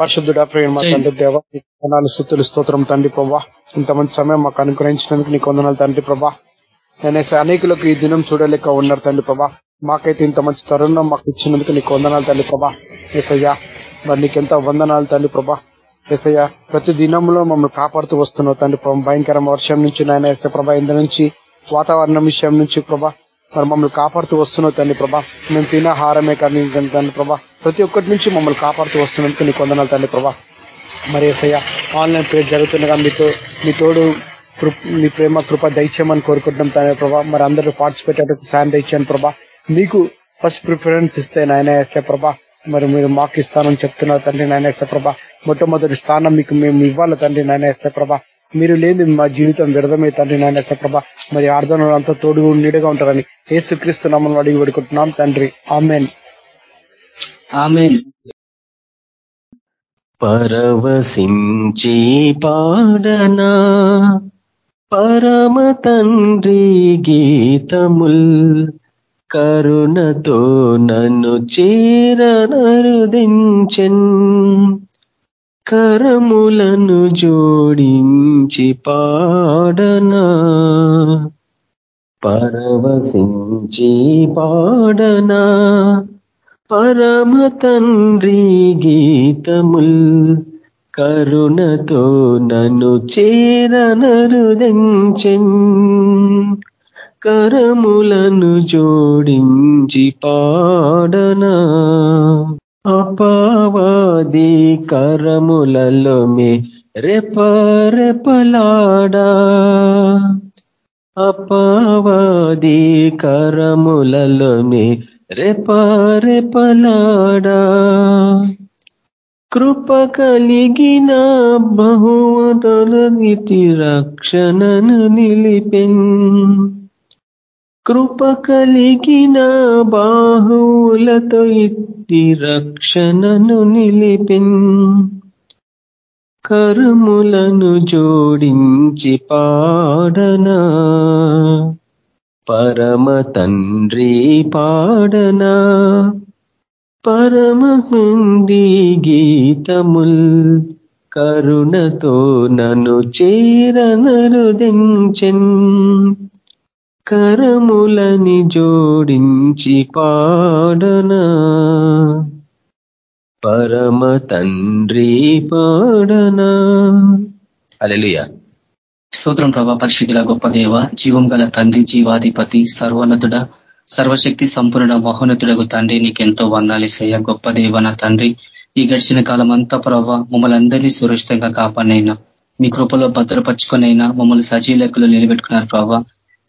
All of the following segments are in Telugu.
పరిశుద్ధుడ ప్రేమ తండ్రి దేవ వందనాలు స్థుతులు స్తోత్రం తండ్రి ప్రభా. ఇంతమంది సమయం మాకు అనుగ్రహించినందుకు నీకు వందనాలు తండ్రి ప్రభా. నేనేసి అనేకులకు ఈ దినం చూడలేక ఉన్నారు తండ్రి ప్రభా. మాకైతే ఇంత మంచి తరుణం మాకు ఇచ్చినందుకు నీకు వందనాలు తండ్రి ప్రభా. ఎసయ్యా మరి నీకెంత వందనాలు తండ్రి ప్రభా. ఎసయ్య ప్రతి దినంలో మమ్మల్ని కాపాడుతూ వస్తున్నావు తండ్రి ప్రభా. భయంకర వర్షం నుంచి నాయన ఎస్ఐ ప్రభా ఇందు నుంచి వాతావరణం విషయం నుంచి ప్రభా. మరి మమ్మల్ని కాపాడుతూ వస్తున్నావు తండ్రి ప్రభా. మేము తిన ఆహారమే కానీ తండ్రి ప్రభా. ప్రతి ఒక్కటి నుంచి మమ్మల్ని కాపాడుతూ వస్తున్నందుకు నీకు వందనాలు తండ్రి ప్రభా. మరి ఏసయ్య ఆన్లైన్ ప్రేయర్ జరుగుతుండగా మీతో మీ తోడు మీ ప్రేమ కృప దయచేయమని కోరుకుంటున్నాం తండ్రి ప్రభా. మరి అందరూ పార్టిసిపేట్ అయ్యేందుకు సాయం దయచేయను ప్రభా. మీకు ఫస్ట్ ప్రిఫరెన్స్ ఇస్తే నాయన ఎస్ఏ ప్రభా. మరి మీరు మాకు ఇస్తానని చెప్తున్నారు తండ్రి నాయన ఎస్ఏ ప్రభా. మొట్టమొదటి స్థానం మీకు మేము ఇవ్వాలి తండ్రి నాయన ఎస్ఏ ప్రభా. మీరు లేని మా జీవితం వ్యర్థమే తండ్రి నాయన సప్రభ మరి ఆర్ధన అంతా తోడు నీడగా ఉంటారని ఏసుక్రీస్తు నామం అడిగి పెడుకుంటున్నాం తండ్రి. ఆమెన్. పరవశించి పాడనా? పరమ తండ్రి గీతముల్ కరుణతో నన్ను చేరనరుదించెన్. కరములను జోడించి పాడనా? పరవశించి పాడనా? పరమ తండ్రి గీతముల్ కరుణతో నన్ను చేరనరుదెంచెన్. కరములను జోడించి పాడనా. అపవాది కరములలో మే రెపరెపలాడా. అపవాది కరములలో మే రెపరెపలాడా కృప కలిగిన బహుమతులనిటి రక్షణను నిలిపెన్. కృప కలిగిన బాహువులతో ఇట్టి రక్షణను నిలిపెన్. కరుములను జోడించి పాడనా. పరమ తండ్రి పాడనా? పరమహుండి గీతముల్ కరుణతో నన్ను చేరనరుదించెన్. కరములని జోడించి పాడనా? పరమ తండ్రి పాడనా? అలెలుయ స్తోత్రం ప్రభా పరిశుద్ధుల గొప్ప దేవ జీవం గల తండ్రి జీవాధిపతి సర్వోన్నతుడ సర్వశక్తి సంపూర్ణ మహోన్నతుడకు తండ్రి నీకెంతో వందాలేసయ్య గొప్ప దేవ నా తండ్రి ఈ గడిచిన కాలం అంతా ప్రభావ మమ్మల్ని అందరినీ సురక్షితంగా కాపాడినైనా మీ కృపలో భద్రపరుచుకునైనా మమ్మల్ని సజీలకులు నిలబెట్టుకున్నారు ప్రభావ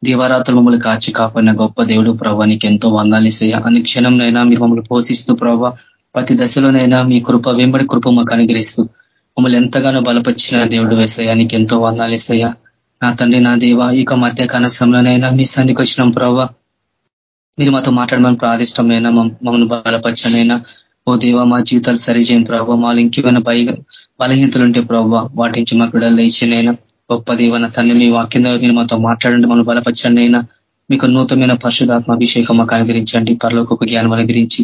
దీవారాత్రులు మమ్మల్ని కాచి కాపాడిన గొప్ప దేవుడు ప్రభా నీకు ఎంతో వందాలిసయ్య అన్ని క్షణంనైనా మీరు మమ్మల్ని పోషిస్తూ ప్రభావ ప్రతి దశలోనైనా మీ కృప వెంబడి కృప మాకు అనుగ్రహిస్తూ మమ్మల్ని ఎంతగానో బలపరిచిన దేవుడు వేసయ్యా నీకు ఎంతో వందాలేసయ్యా నా తండ్రి నా దేవ ఇక మధ్య కనసంలోనైనా మీ సంధికి వచ్చినాం ప్రభావ మీరు మాతో మాట్లాడమని ప్రాదిష్టమైన మమ్మల్ని బలపరచనైనా ఓ దేవ మా జీవితాలు సరి చేయని ప్రభావ మాలు ఇంకేమైనా భయ బలహీనతలు ఉంటే ప్రభావ వాటి నుంచి మాకు విడుదల ఇచ్చినైనా గొప్ప దేవన తండ్రి మీ వాక్యం మీరు మాతో మాట్లాడండి మమ్మల్ని బలపరచండి అయినా మీకు నూతనమైన పరిశుధాత్మాభిషేకం మాకు అనుగ్రహించండి పరలోకొక జ్ఞానం అనుగ్రహించి.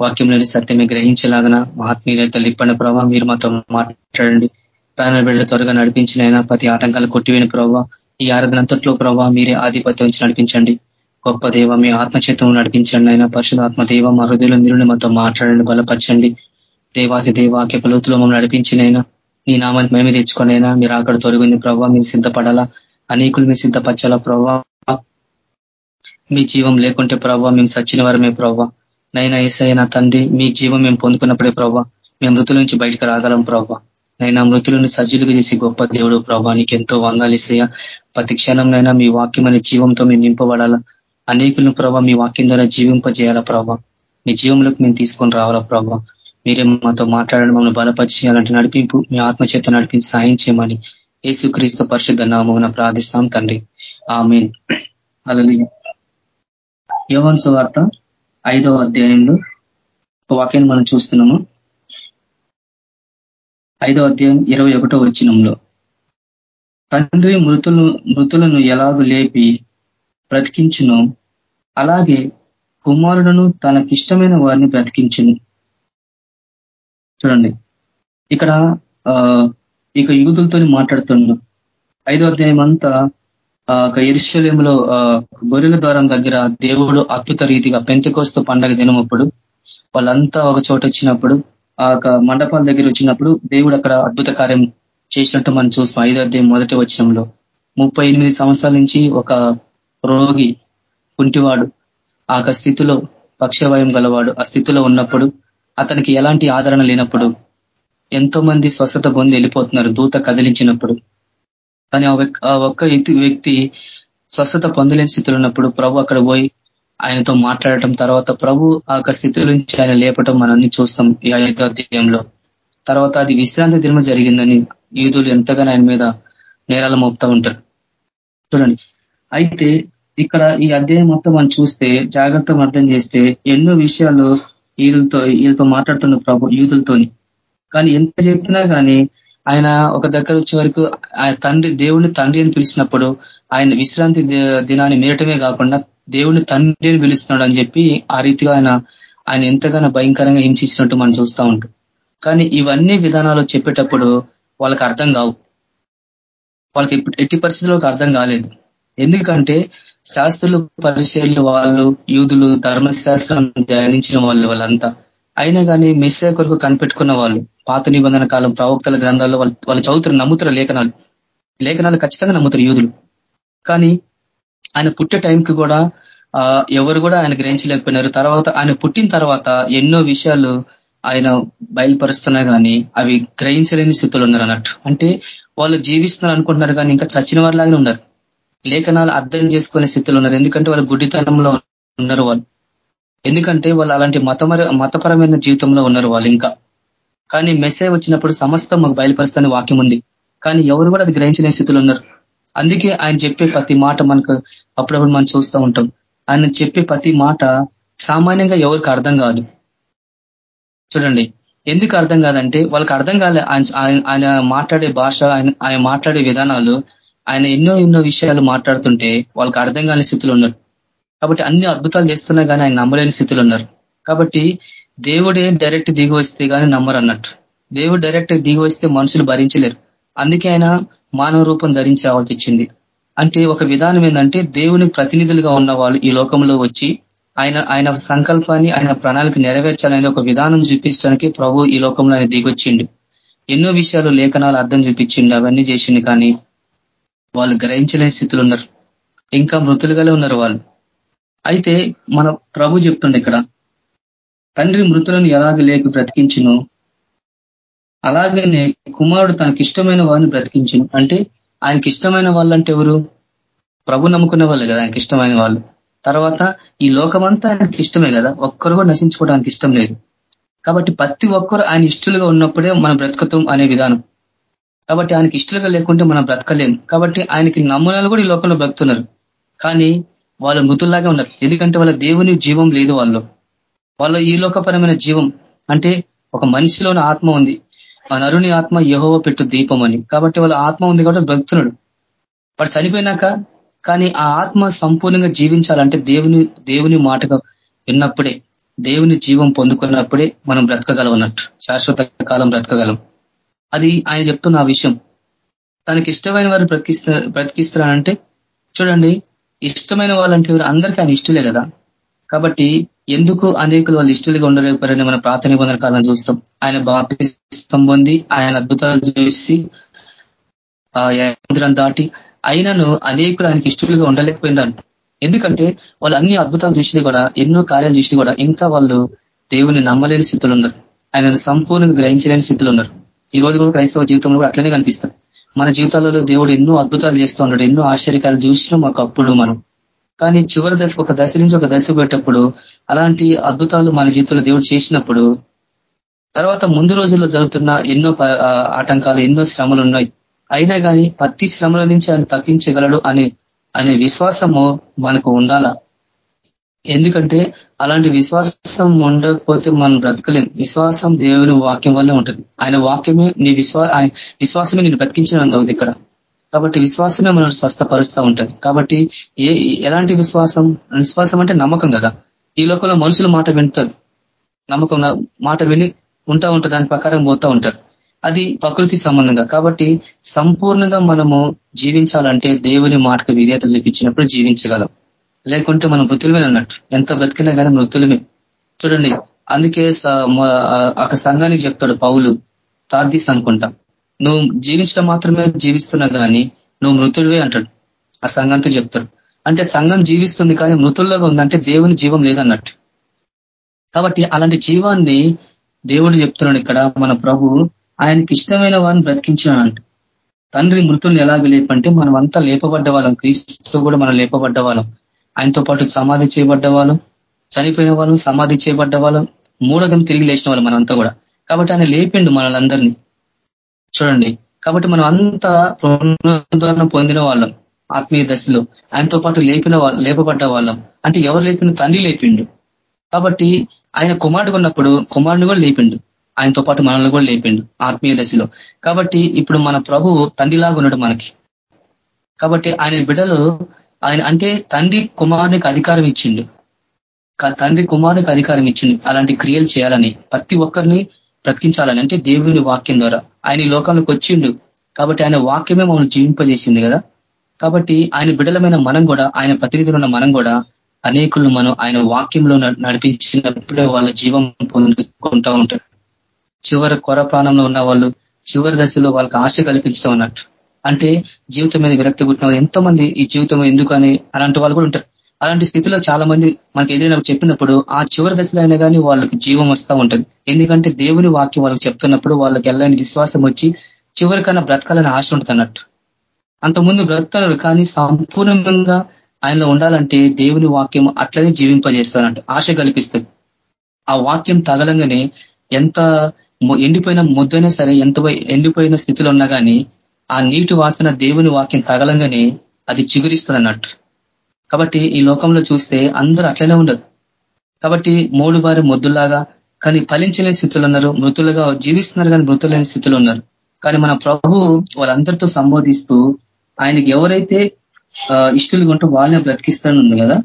వాక్యంలోని సత్యమే గ్రహించలాగన ఆత్మీయతలు లిప్పండి ప్రభావ మీరు మాతో మాట్లాడండి. ప్రాణ బిడ్డ త్వరగా నడిపించిన అయినా ప్రతి ఆటంకాలు కొట్టివేని ప్రభావ ఈ ఆరాధనంతట్లో ప్రభావ మీరే ఆధిపత్యం నుంచి నడిపించండి. గొప్ప దేవ మీ ఆత్మచేతం నడిపించండి అయినా పరిశుధాత్మ దేవ మా హృదయంలో మీరు మాతో మాట్లాడండి బలపరచండి. దేవాసి దేవాక్య లోతులో మమ్మల్ని నడిపించినైనా నీ నామాన్ని మేమే తెచ్చుకొనైనా మీరు అక్కడ తొలగింది ప్రభావ మేము సిద్ధపడాలా? అనేకులు మేము సిద్ధపరచాలా ప్రభావ మీ జీవం లేకుంటే ప్రభావ మేము సచ్చిన వారమే ప్రభావ నైనా ఏసైనా తండ్రి మీ జీవం మేము పొందుకున్నప్పుడే ప్రభావ మేము మృతుల నుంచి బయటకు రాగలం ప్రభావ నైనా మృతులను సజ్జులుగా చేసి గొప్ప దేవుడు ప్రభానికి ఎంతో వందాలు ఇస్తాయా ప్రతి క్షణంనైనా మీ వాక్యం అనే జీవంతో మేము నింపబడాలా? అనేకులను ప్రభావ మీ వాక్యం ద్వారా జీవింపజేయాలా ప్రభావ మీ జీవంలోకి మేము తీసుకొని రావాలా ప్రభావ మీరే మాతో మాట్లాడడం మమ్మల్ని బలపరిచేయాలంటే నడిపింపు మీ ఆత్మచేత నడిపించి సాయం చేయమని క్రీస్తు పరిశుద్ధ నామం ప్రార్థిస్తాం తండ్రి. ఆమె యోవన్స్ వార్త ఐదవ అధ్యాయంలో ఒక వాక్యాన్ని మనం చూస్తున్నాము. ఐదో అధ్యాయం ఇరవై ఒకటో వచ్చినంలో తండ్రి మృతులు మృతులను ఎలాగూ లేపి బ్రతికించును? అలాగే కుమారులను తనకిష్టమైన వారిని బ్రతికించును. చూడండి. ఇక్కడ ఇక యూదులతో మాట్లాడుతుండు. ఐదో అధ్యాయం అంతా ఎరుశల్యంలో గొర్రెల ద్వారం దగ్గర దేవుడు అద్భుత రీతిగా పెంతకోస్తు పండగ దినమప్పుడు వాళ్ళంతా ఒక చోట వచ్చినప్పుడు ఆ మండపాల దగ్గర వచ్చినప్పుడు దేవుడు అక్కడ అద్భుత కార్యం చేసినట్టు మనం చూస్తాం. ఐదో అధ్యాయం మొదటి వచనంలో. ముప్పై ఎనిమిది సంవత్సరాల నుంచి ఒక రోగి కుంటివాడు ఆ స్థితిలో పక్షవాయం గలవాడు ఆ స్థితిలో ఉన్నప్పుడు అతనికి ఎలాంటి ఆదరణ లేనప్పుడు ఎంతో మంది స్వస్థత పొంది వెళ్ళిపోతున్నారు దూత కదిలించినప్పుడు. కానీ ఆ ఒక్క వ్యక్తి స్వస్థత పొందలేని స్థితిలో ఉన్నప్పుడు ప్రభు అక్కడ పోయి ఆయనతో మాట్లాడటం తర్వాత ప్రభు ఆ స్థితి నుంచి ఆయన లేపటం మనం చూస్తాం ఈ ఐదో అధ్యాయంలో తర్వాత అది విశ్రాంతి దినం జరిగిందని ఈదులు ఎంతగానో ఆయన మీద నేరాలు మోపుతా ఉంటారు. చూడండి. అయితే ఇక్కడ ఈ అధ్యాయం మొత్తం మనం చూస్తే జాగ్రత్తగా అర్థం చేస్తే ఎన్నో విషయాలు ఈదులతో వీళ్ళతో మాట్లాడుతున్న ప్రభు యూదులతోని. కానీ ఎంత చెప్పినా కానీ ఆయన ఒక దగ్గర వచ్చే వరకు ఆయన తండ్రి దేవుని తండ్రి అని పిలిచినప్పుడు ఆయన విశ్రాంతి దినాన్ని మీరటమే కాకుండా దేవుడిని తండ్రిని పిలుస్తున్నాడు అని చెప్పి ఆ రీతిగా ఆయన ఆయన ఎంతగానో భయంకరంగా హింసించినట్టు మనం చూస్తూ ఉంటాం. కానీ ఇవన్నీ విధానాలు చెప్పేటప్పుడు వాళ్ళకి అర్థం కావు. వాళ్ళకి ఎట్టి పరిస్థితుల్లో అర్థం కాలేదు. ఎందుకంటే శాస్త్రులు పరిచయలు వాళ్ళు యూదులు ధర్మశాస్త్రం ధ్యానించిన వాళ్ళు వాళ్ళంతా. అయినా కానీ మెస్సే కొరకు కనిపెట్టుకున్న వాళ్ళు పాత నిబంధన కాలం ప్రవక్తల గ్రంథాల్లో వాళ్ళు వాళ్ళు చదువుతున్న నమ్ముతున్న లేఖనాలు లేఖనాలు ఖచ్చితంగా నమ్ముతారు యూదులు. కానీ ఆయన పుట్టే టైంకి కూడా ఎవరు కూడా ఆయన గ్రహించలేకపోయినారు. తర్వాత ఆయన పుట్టిన తర్వాత ఎన్నో విషయాలు ఆయన బయలుపరుస్తున్నా కానీ అవి గ్రహించలేని స్థితిలో ఉన్నారు అన్నట్టు. అంటే వాళ్ళు జీవిస్తున్నారు అనుకుంటున్నారు కానీ ఇంకా చచ్చిన వారిలాగానే ఉన్నారు. లేఖనాలు అర్థం చేసుకునే స్థితిలో ఉన్నారు. ఎందుకంటే వాళ్ళు గుడ్డితనంలో ఉన్నారు వాళ్ళు. ఎందుకంటే వాళ్ళు అలాంటి మతమర మతపరమైన జీవితంలో ఉన్నారు వాళ్ళు ఇంకా. కానీ మెసేజ్ వచ్చినప్పుడు సమస్తం మాకు బయలుపరుస్తానే వాక్యం ఉంది. కానీ ఎవరు కూడా అది గ్రహించలేని స్థితిలో ఉన్నారు. అందుకే ఆయన చెప్పే ప్రతి మాట మనకు అప్పుడప్పుడు మనం చూస్తూ ఉంటాం. ఆయన చెప్పే ప్రతి మాట సామాన్యంగా ఎవరికి అర్థం కాదు. చూడండి ఎందుకు అర్థం కాదంటే వాళ్ళకి అర్థం కాలే ఆయన మాట్లాడే భాష ఆయన మాట్లాడే విధానాలు ఆయన ఎన్నో ఎన్నో విషయాలు మాట్లాడుతుంటే వాళ్ళకి అర్థం కాని స్థితిలో ఉన్నారు. కాబట్టి అన్ని అద్భుతాలు చేస్తున్నా కానీ ఆయన నమ్మలేని స్థితిలో ఉన్నారు. కాబట్టి దేవుడే డైరెక్ట్ దిగి వస్తే కానీ నమ్మరు అన్నట్టు దేవుడు డైరెక్ట్ దిగి వస్తే మనుషులు భరించలేరు. అందుకే ఆయన మానవ రూపం ధరించి వచ్చింది అంటే ఒక విధానం ఏంటంటే దేవుని ప్రతినిధులుగా ఉన్న వాళ్ళు ఈ లోకంలో వచ్చి ఆయన ఆయన సంకల్పాన్ని ఆయన ప్రణాళిక నెరవేర్చాలనే ఒక విధానం చూపించడానికి ప్రభు ఈ లోకంలో ఆయన దిగొచ్చిండు. ఎన్నో విషయాలు లేఖనాలు అర్థం చూపించిండు. అవన్నీ చేసిండు కానీ వాళ్ళు గ్రహించలేని స్థితిలో ఉన్నారు. ఇంకా మృతులుగానే ఉన్నారు వాళ్ళు. అయితే మన ప్రభు చెప్తుండే ఇక్కడ తండ్రి మృతులను ఎలాగ లేక బ్రతికించును? అలాగనే కుమారుడు తనకి ఇష్టమైన వారిని బ్రతికించను. అంటే ఆయనకి ఇష్టమైన వాళ్ళంటే ఎవరు? ప్రభు నమ్ముకునే వాళ్ళు కదా ఆయనకి ఇష్టమైన వాళ్ళు. తర్వాత ఈ లోకమంతా ఆయనకి ఇష్టమే కదా? ఒక్కరు కూడా నశించుకోవడానికి ఇష్టం లేదు. కాబట్టి ప్రతి ఒక్కరు ఆయన ఇష్టలుగా ఉన్నప్పుడే మనం బ్రతకతం అనే విధానం. కాబట్టి ఆయనకి ఇష్టలుగా లేకుంటే మనం బ్రతకలేం. కాబట్టి ఆయనకి నమూనాలు కూడా ఈ లోకంలో బ్రతుకుతున్నారు. కానీ వాళ్ళు మృతుల్లాగా ఉన్నారు. ఎందుకంటే వాళ్ళ దేవుని జీవం లేదు వాళ్ళు వాళ్ళ ఈ లోకపరమైన జీవం అంటే ఒక మనిషిలోని ఆత్మ ఉంది. ఆ నరుని ఆత్మ యహోవ పెట్టు దీపం అని. కాబట్టి వాళ్ళ ఆత్మ ఉంది కాబట్టి బ్రతుకుతున్నాడు. వాడు చనిపోయినాక కానీ ఆ ఆత్మ సంపూర్ణంగా జీవించాలంటే దేవుని దేవుని మాటగా విన్నప్పుడే దేవుని జీవం పొందుకున్నప్పుడే మనం బ్రతకగలం అన్నట్టు. శాశ్వత కాలం బ్రతకగలం. అది ఆయన చెప్తున్న ఆ విషయం. తనకి ఇష్టమైన వారు బ్రతికిస్తా బ్రతికిస్తారంటే చూడండి ఇష్టమైన వాళ్ళంటే ఎవరు? అందరికీ ఆయన ఇష్టలే కదా. కాబట్టి ఎందుకు అనేకులు వాళ్ళు ఇష్టలుగా ఉండలేకపోయారని మన ప్రార్థన నిబంధన కాలం చూస్తాం. ఆయన బాప్తిస్తం పొంది ఆయన అద్భుతాలు చూసి ఆ దాటి అయినను అనేకులు ఆయనకి ఇష్టలుగా ఉండలేకపోయినారు. ఎందుకంటే వాళ్ళు అన్ని అద్భుతాలు చూసి కూడా ఎన్నో కార్యాలు చూసి కూడా ఇంకా వాళ్ళు దేవుని నమ్మలేని స్థితిలో ఉన్నారు. ఆయన సంపూర్ణంగా గ్రహించలేని స్థితిలో ఉన్నారు. ఈ రోజు కూడా క్రైస్తవ జీవితంలో కూడా అట్లనే కనిపిస్తుంది. మన జీవితాలలో దేవుడు ఎన్నో అద్భుతాలు చేస్తూ ఉన్నాడు ఎన్నో ఆశ్చర్యకాలు చూసినా మాకు అప్పుడు మనం కానీ చివరి దశ ఒక దశ నుంచి ఒక దశ పెట్టేటప్పుడు అలాంటి అద్భుతాలు మన జీవితంలో దేవుడు చేసినప్పుడు తర్వాత ముందు రోజుల్లో జరుగుతున్న ఎన్నో ఆటంకాలు ఎన్నో శ్రమలు ఉన్నాయి. అయినా కానీ ప్రతి శ్రమల నుంచి ఆయన తప్పించగలడు అనే అనే విశ్వాసము మనకు ఉండాల? ఎందుకంటే అలాంటి విశ్వాసం ఉండకపోతే మనం బ్రతకలేం. విశ్వాసం దేవుని వాక్యం వల్లే ఉంటుంది. ఆయన వాక్యమే నీ విశ్వా విశ్వాసమే నేను బ్రతికించిన ఇక్కడ. కాబట్టి విశ్వాసమే మనం స్వస్థపరుస్తూ ఉంటుంది. కాబట్టి ఏ ఎలాంటి విశ్వాసం? విశ్వాసం అంటే నమ్మకం కదా. ఈ లోకంలో మనుషులు మాట వింటారు. నమ్మకం మాట విని ఉంటా ఉంటారు దాని ప్రకారం పోతూ ఉంటారు. అది ప్రకృతి సంబంధంగా. కాబట్టి సంపూర్ణంగా మనము జీవించాలంటే దేవుని మాటకు విధేయత చూపించినప్పుడు జీవించగలం. లేకుంటే మనం మృతులమే అన్నట్టు. ఎంత బ్రతికినా కానీ మృతులమే. చూడండి అందుకే ఒక సంఘానికి చెప్తాడు పౌలు తార్దీస్ అనుకుంటా. నువ్వు జీవించడం మాత్రమే జీవిస్తున్నా కానీ నువ్వు మృతుడివే అంటాడు. ఆ సంఘంతో చెప్తాడు. అంటే సంఘం జీవిస్తుంది కానీ మృతుల్లోగా ఉందంటే దేవుని జీవం లేదన్నట్టు. కాబట్టి అలాంటి జీవాన్ని దేవుడు చెప్తున్నాడు ఇక్కడ మన ప్రభు ఆయనకి ఇష్టమైన వారిని బ్రతికించినాడంట తండ్రి మృతుల్ని ఎలాగ లేపంటే మనం అంతా లేపబడ్డ వాళ్ళం క్రీస్తుతో కూడా మనం లేపబడ్డ వాళ్ళం. ఆయనతో పాటు సమాధి చేయబడ్డ వాళ్ళం చనిపోయిన వాళ్ళం సమాధి చేయబడ్డ వాళ్ళం మూడోదం తిరిగి లేచిన వాళ్ళం మనంతా కూడా. కాబట్టి ఆయన లేపిండు మనలందరినీ చూడండి. కాబట్టి మనం అంతా పునరుద్ధరణ పొందిన వాళ్ళం ఆత్మీయ దశలో. ఆయనతో పాటు లేపిన లేపబడ్డ వాళ్ళం. అంటే ఎవరు లేపిన తండ్రి లేపిండు. కాబట్టి ఆయన కుమారుడు ఉన్నప్పుడు కుమారుని కూడా లేపిండు. ఆయనతో పాటు మనల్ని కూడా లేపిండు ఆత్మీయ దశలో. కాబట్టి ఇప్పుడు మన ప్రభువు తండ్రిలాగా ఉన్నాడు మనకి. కాబట్టి ఆయన బిడ్డలు ఆయన అంటే తండ్రి కుమారునికి అధికారం ఇచ్చిండు. తండ్రి కుమారునికి అధికారం ఇచ్చిండు. అలాంటి క్రియలు చేయాలని ప్రతి ఒక్కరిని బ్రతికించాలని అంటే దేవుని వాక్యం ద్వారా. ఆయన ఈ లోకంలోకి వచ్చిండు కాబట్టి ఆయన వాక్యమే మమ్మల్ని జీవింపజేసింది కదా. కాబట్టి ఆయన బిడలమైన మనం కూడా ఆయన ప్రతినిధులు ఉన్న మనం కూడా అనేకులను మనం ఆయన వాక్యంలో నడిపించినప్పుడే వాళ్ళ జీవం పొందుకుంటూ ఉంటారు. చివరి కొర ప్రాణంలో ఉన్న వాళ్ళు చివరి దశలో వాళ్ళకి ఆశ కల్పించడం అన్నట్టు అంటే జీవితం మీద విరక్తి పుట్టిన ఎంతో మంది ఈ జీవితం ఎందుకని అలాంటి వాళ్ళు కూడా ఉంటారు. అలాంటి స్థితిలో చాలా మంది మనకి ఏదైనా చెప్పినప్పుడు ఆ చివరి దశలో అయినా కానీ వాళ్ళకి జీవం వస్తూ ఉంటుంది. ఎందుకంటే దేవుని వాక్యం వాళ్ళకి చెప్తున్నప్పుడు వాళ్ళకి వెళ్ళని విశ్వాసం వచ్చి చివరికన్నా బ్రతకాలని ఆశ ఉంటుంది అన్నట్టు. అంతకుముందు బ్రతకరు కానీ సంపూర్ణంగా ఆయనలో ఉండాలంటే దేవుని వాక్యం అట్లనే జీవింపజేస్తారంట. ఆశ కల్పిస్తుంది. ఆ వాక్యం తగలంగానే ఎంత ఎండిపోయిన ముద్దైనా సరే ఎంత ఎండిపోయిన స్థితిలో ఉన్నా కానీ ఆ నీటి వాసన దేవుని వాక్యం తగలంగానే అది చిగురిస్తుంది అన్నట్టు కాబట్టి ఈ లోకంలో చూస్తే అందరూ అట్లనే ఉండదు కాబట్టి మూడు వారి మొద్దులాగా కానీ ఫలించలేని స్థితులు ఉన్నారు మృతులుగా జీవిస్తున్నారు కానీ మృతులేని స్థితులు ఉన్నారు. కానీ మన ప్రభు వాళ్ళందరితో సంబోధిస్తూ ఆయనకి ఎవరైతే ఇష్టలుగా ఉంటూ వాళ్ళని బ్రతికిస్తానుంది కదా?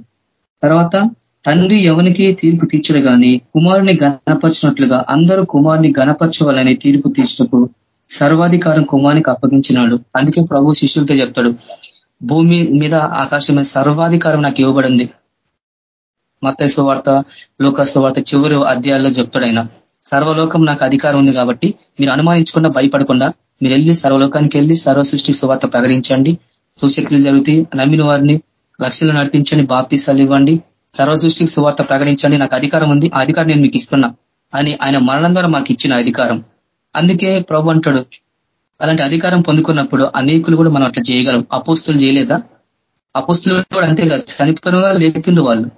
తర్వాత తండ్రి ఎవరికి తీర్పు తీర్చడు కానీ కుమారుని గణపరిచినట్లుగా అందరూ కుమారుని గణపరచవాలని తీర్పు తీర్చటకు సర్వాధికారం కుమారునికి అప్పగించినాడు. అందుకే ప్రభు శిష్యులతో చెప్తాడు భూమి మీద ఆకాశం సర్వాధికారం నాకు ఇవ్వబడింది. మత్తైసు వార్త లోకస్సు వార్త చివరి అధ్యాయాల్లో చెప్తాడైనా సర్వలోకం నాకు అధికారం ఉంది కాబట్టి మీరు అనుమానించకుండా భయపడకుండా మీరు వెళ్ళి సర్వలోకానికి వెళ్ళి సర్వ సృష్టి సువార్త ప్రకటించండి. సూచక్రియలు జరుగుతాయి నమ్మిన వారిని లక్ష్యాలు నడిపించండి బాప్తిస్తాలు ఇవ్వండి సర్వ సృష్టికి సువార్త ప్రకటించండి నాకు అధికారం ఉంది ఆ అధికారం నేను మీకు ఇస్తున్నా అని ఆయన మరణం ద్వారా మాకు ఇచ్చిన అధికారం. అందుకే ప్రభు అంటాడు అలాంటి అధికారం పొందుకున్నప్పుడు అనేకులు కూడా మనం అట్లా చేయగలం. అపోస్తులు చేయలేదా? అపోస్తులు కూడా అంతే కదా. చనిపోయిన లేపిండు వాళ్ళు.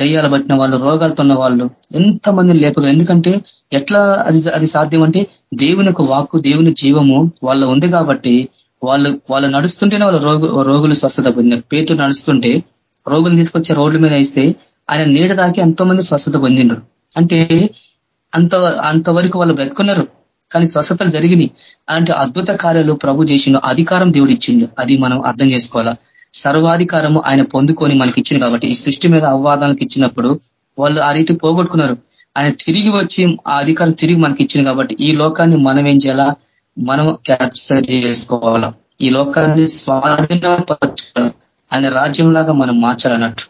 దయ్యాలు పట్టిన వాళ్ళు రోగాలతో ఉన్న వాళ్ళు ఎంతమందిని లేపగలరు ఎందుకంటే ఎట్లా అది అది సాధ్యం అంటే దేవుని యొక్క వాక్కు దేవుని జీవము వాళ్ళ ఉంది కాబట్టి వాళ్ళు వాళ్ళు నడుస్తుంటేనే వాళ్ళ రోగు రోగులు స్వస్థత పొందినారు పేతులు నడుస్తుంటే రోగులు తీసుకొచ్చే రోడ్ల మీద ఇస్తే ఆయన నీడ దాకి ఎంతో మంది స్వస్థత పొందిండ్రు. అంటే అంత అంతవరకు వాళ్ళు బ్రతుకున్నారు. కానీ స్వస్థతలు జరిగినాయి. అలాంటి అద్భుత కార్యాలు ప్రభు చేసిండు అధికారం దేవుడు ఇచ్చిండు. అది మనం అర్థం చేసుకోవాలా? సర్వాధికారము ఆయన పొందుకొని మనకి ఇచ్చింది కాబట్టి ఈ సృష్టి మీద అవ్వాదానికి ఇచ్చినప్పుడు వాళ్ళు ఆ రీతి పోగొట్టుకున్నారు. ఆయన తిరిగి వచ్చి ఆ అధికారం తిరిగి మనకి ఇచ్చింది కాబట్టి ఈ లోకాన్ని మనం ఏం చేయాలా? మనం క్యాప్చర్ చేసుకోవాలా? ఈ లోకాన్ని స్వాధీనపరచుకోవాలి? ఆయన రాజ్యంలాగా మనం మార్చాలన్నట్టు.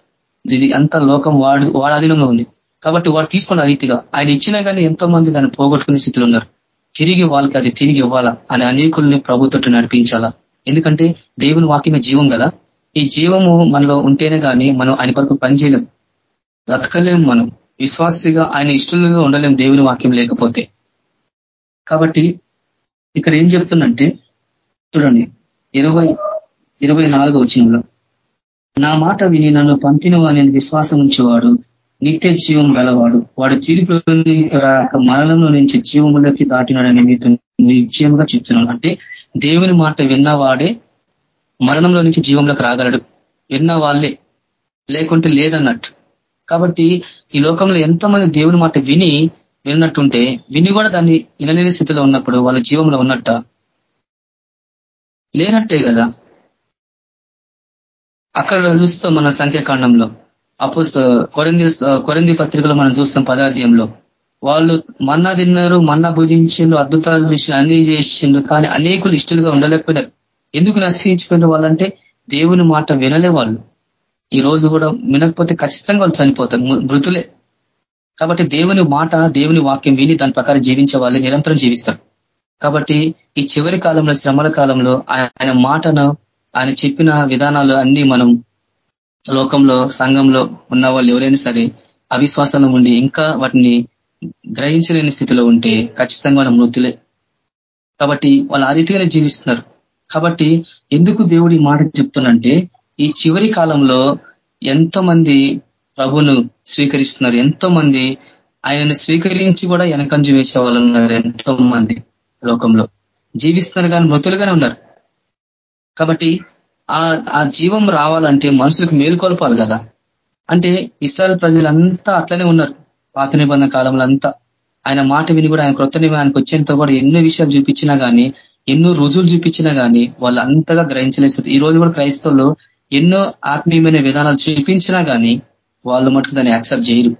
ఇది అంత లోకం వాడు వాడు ఉంది. కాబట్టి వాడు తీసుకున్న రీతిగా ఆయన ఇచ్చినా కానీ ఎంతో మంది దాన్ని పోగొట్టుకునే స్థితిలో ఉన్నారు. తిరిగి వాళ్ళకి అది తిరిగి ఇవ్వాలా? అని అనేకుల్ని ప్రభుత్వం నడిపించాలా? ఎందుకంటే దేవుని వాక్యమే జీవం కదా? ఈ జీవము మనలో ఉంటేనే కానీ మనం ఆయన కొరకు పనిచేయలేం బ్రతకలేం మనం. విశ్వాసిగా ఆయన ఇష్టంలో ఉండలేం దేవుని వాక్యం లేకపోతే. కాబట్టి ఇక్కడ ఏం చెప్తుందంటే చూడండి ఇరవై ఇరవై నాలుగో వచ్చినంలో నా మాట విని నన్ను పంపిన వాని విశ్వాసం ఉంచేవాడు నిత్య జీవం గలవాడు. వాడు తీర్పు మరణంలో నుంచి జీవములోకి దాటినాడని మీతో నిశ్చయంగా చెప్తున్నాడు అంటే దేవుని మాట విన్నవాడే మరణంలో నుంచి జీవంలోకి రాగలడు. విన్న వాళ్ళే లేకుంటే లేదన్నట్టు. కాబట్టి ఈ లోకంలో ఎంతమంది దేవుని మాట విని విన్నట్టుంటే విని కూడా దాన్ని వినలేని స్థితిలో ఉన్నప్పుడు వాళ్ళ జీవంలో ఉన్నట్ట? లేనట్టే కదా? అక్కడ చూస్తాం మన సంఖ్యాకాండంలో. అపోస్త కొరంది కొరంది పత్రికలో మనం చూస్తాం పదార్థంలో. వాళ్ళు మన్నా తిన్నారు మన్నా భుజించిండ్రు అద్భుతాలు చూసిన అన్ని చేసిండ్రు కానీ అనేకులు ఇష్టలుగా ఉండలేకపోయినారు. ఎందుకు నశించుకున్న వాళ్ళంటే దేవుని మాట వినలే వాళ్ళు. ఈ రోజు కూడా వినకపోతే ఖచ్చితంగా వాళ్ళు చనిపోతారు మృతులే. కాబట్టి దేవుని మాట దేవుని వాక్యం విని దాని ప్రకారం జీవించే వాళ్ళు నిరంతరం జీవిస్తారు. కాబట్టి ఈ చివరి కాలంలో శ్రమల కాలంలో ఆయన మాటను ఆయన చెప్పిన విధానాలు అన్ని మనం లోకంలో సంఘంలో ఉన్న వాళ్ళు ఎవరైనా సరే అవిశ్వాసంలో ఉండి ఇంకా వాటిని గ్రహించలేని స్థితిలో ఉంటే ఖచ్చితంగా వాళ్ళ మృతులే కాబట్టి వాళ్ళు ఆ రీతిగానే జీవిస్తున్నారు. కాబట్టి ఎందుకు దేవుడి మాట చెప్తున్నంటే ఈ చివరి కాలంలో ఎంతో మంది ప్రభును స్వీకరిస్తున్నారు. ఎంతో మంది ఆయనను స్వీకరించి కూడా వెనకంజు వేసే వాళ్ళు ఉన్నారు ఎంతో మంది లోకంలో. జీవిస్తున్నారు కానీ మృతులుగానే ఉన్నారు. కాబట్టి ఆ జీవం రావాలంటే మనుషులకు మేలుకొల్పాలి కదా. అంటే ఇస్రాయల్ ప్రజలంతా అట్లనే ఉన్నారు. పాత నిబంధన కాలంలో అంతా ఆయన మాట విని కూడా ఆయన క్రొత్త నిబంధనకు వచ్చేంత కూడా ఎన్నో విషయాలు చూపించినా కానీ ఎన్నో రుజువులు చూపించినా కానీ వాళ్ళు అంతగా గ్రహించలేస్తుంది ఈ రోజు కూడా క్రైస్తవులు ఎన్నో ఆత్మీయమైన విధానాలు చూపించినా కానీ వాళ్ళు మటుకు దాన్ని యాక్సెప్ట్ చేయరు.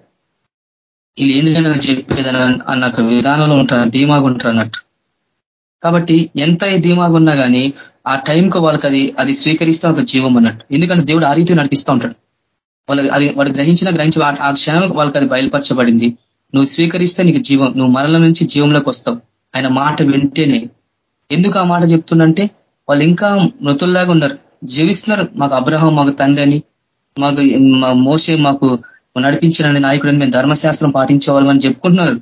వీళ్ళు ఏంటంటే చెప్పేదని అన్న విధానంలో ఉంటారు ధీమాగా ఉంటారు అన్నట్టు. కాబట్టి ఎంత ధీమాగా ఉన్నా కానీ ఆ టైంకు వాళ్ళకి అది అది స్వీకరిస్తే ఒక జీవం అన్నట్టు. ఎందుకంటే దేవుడు ఆ రీతి నడిపిస్తూ ఉంటాడు. వాళ్ళకి అది వాడు గ్రహించిన గ్రహించి ఆ క్షణం వాళ్ళకి అది బయలుపరచబడింది. నువ్వు స్వీకరిస్తే నీకు జీవం నువ్వు మరల నుంచి జీవంలోకి వస్తావు. ఆయన మాట వింటేనే. ఎందుకు ఆ మాట చెప్తుండంటే వాళ్ళు ఇంకా మృతుల్లాగా ఉన్నారు. జీవిస్తున్నారు. మాకు అబ్రహం మాకు తండ్రి అని మాకు మా మోసే మాకు నడిపించిన నాయకుడని మేము ధర్మశాస్త్రం పాటించేవాళ్ళమని చెప్పుకుంటున్నారు.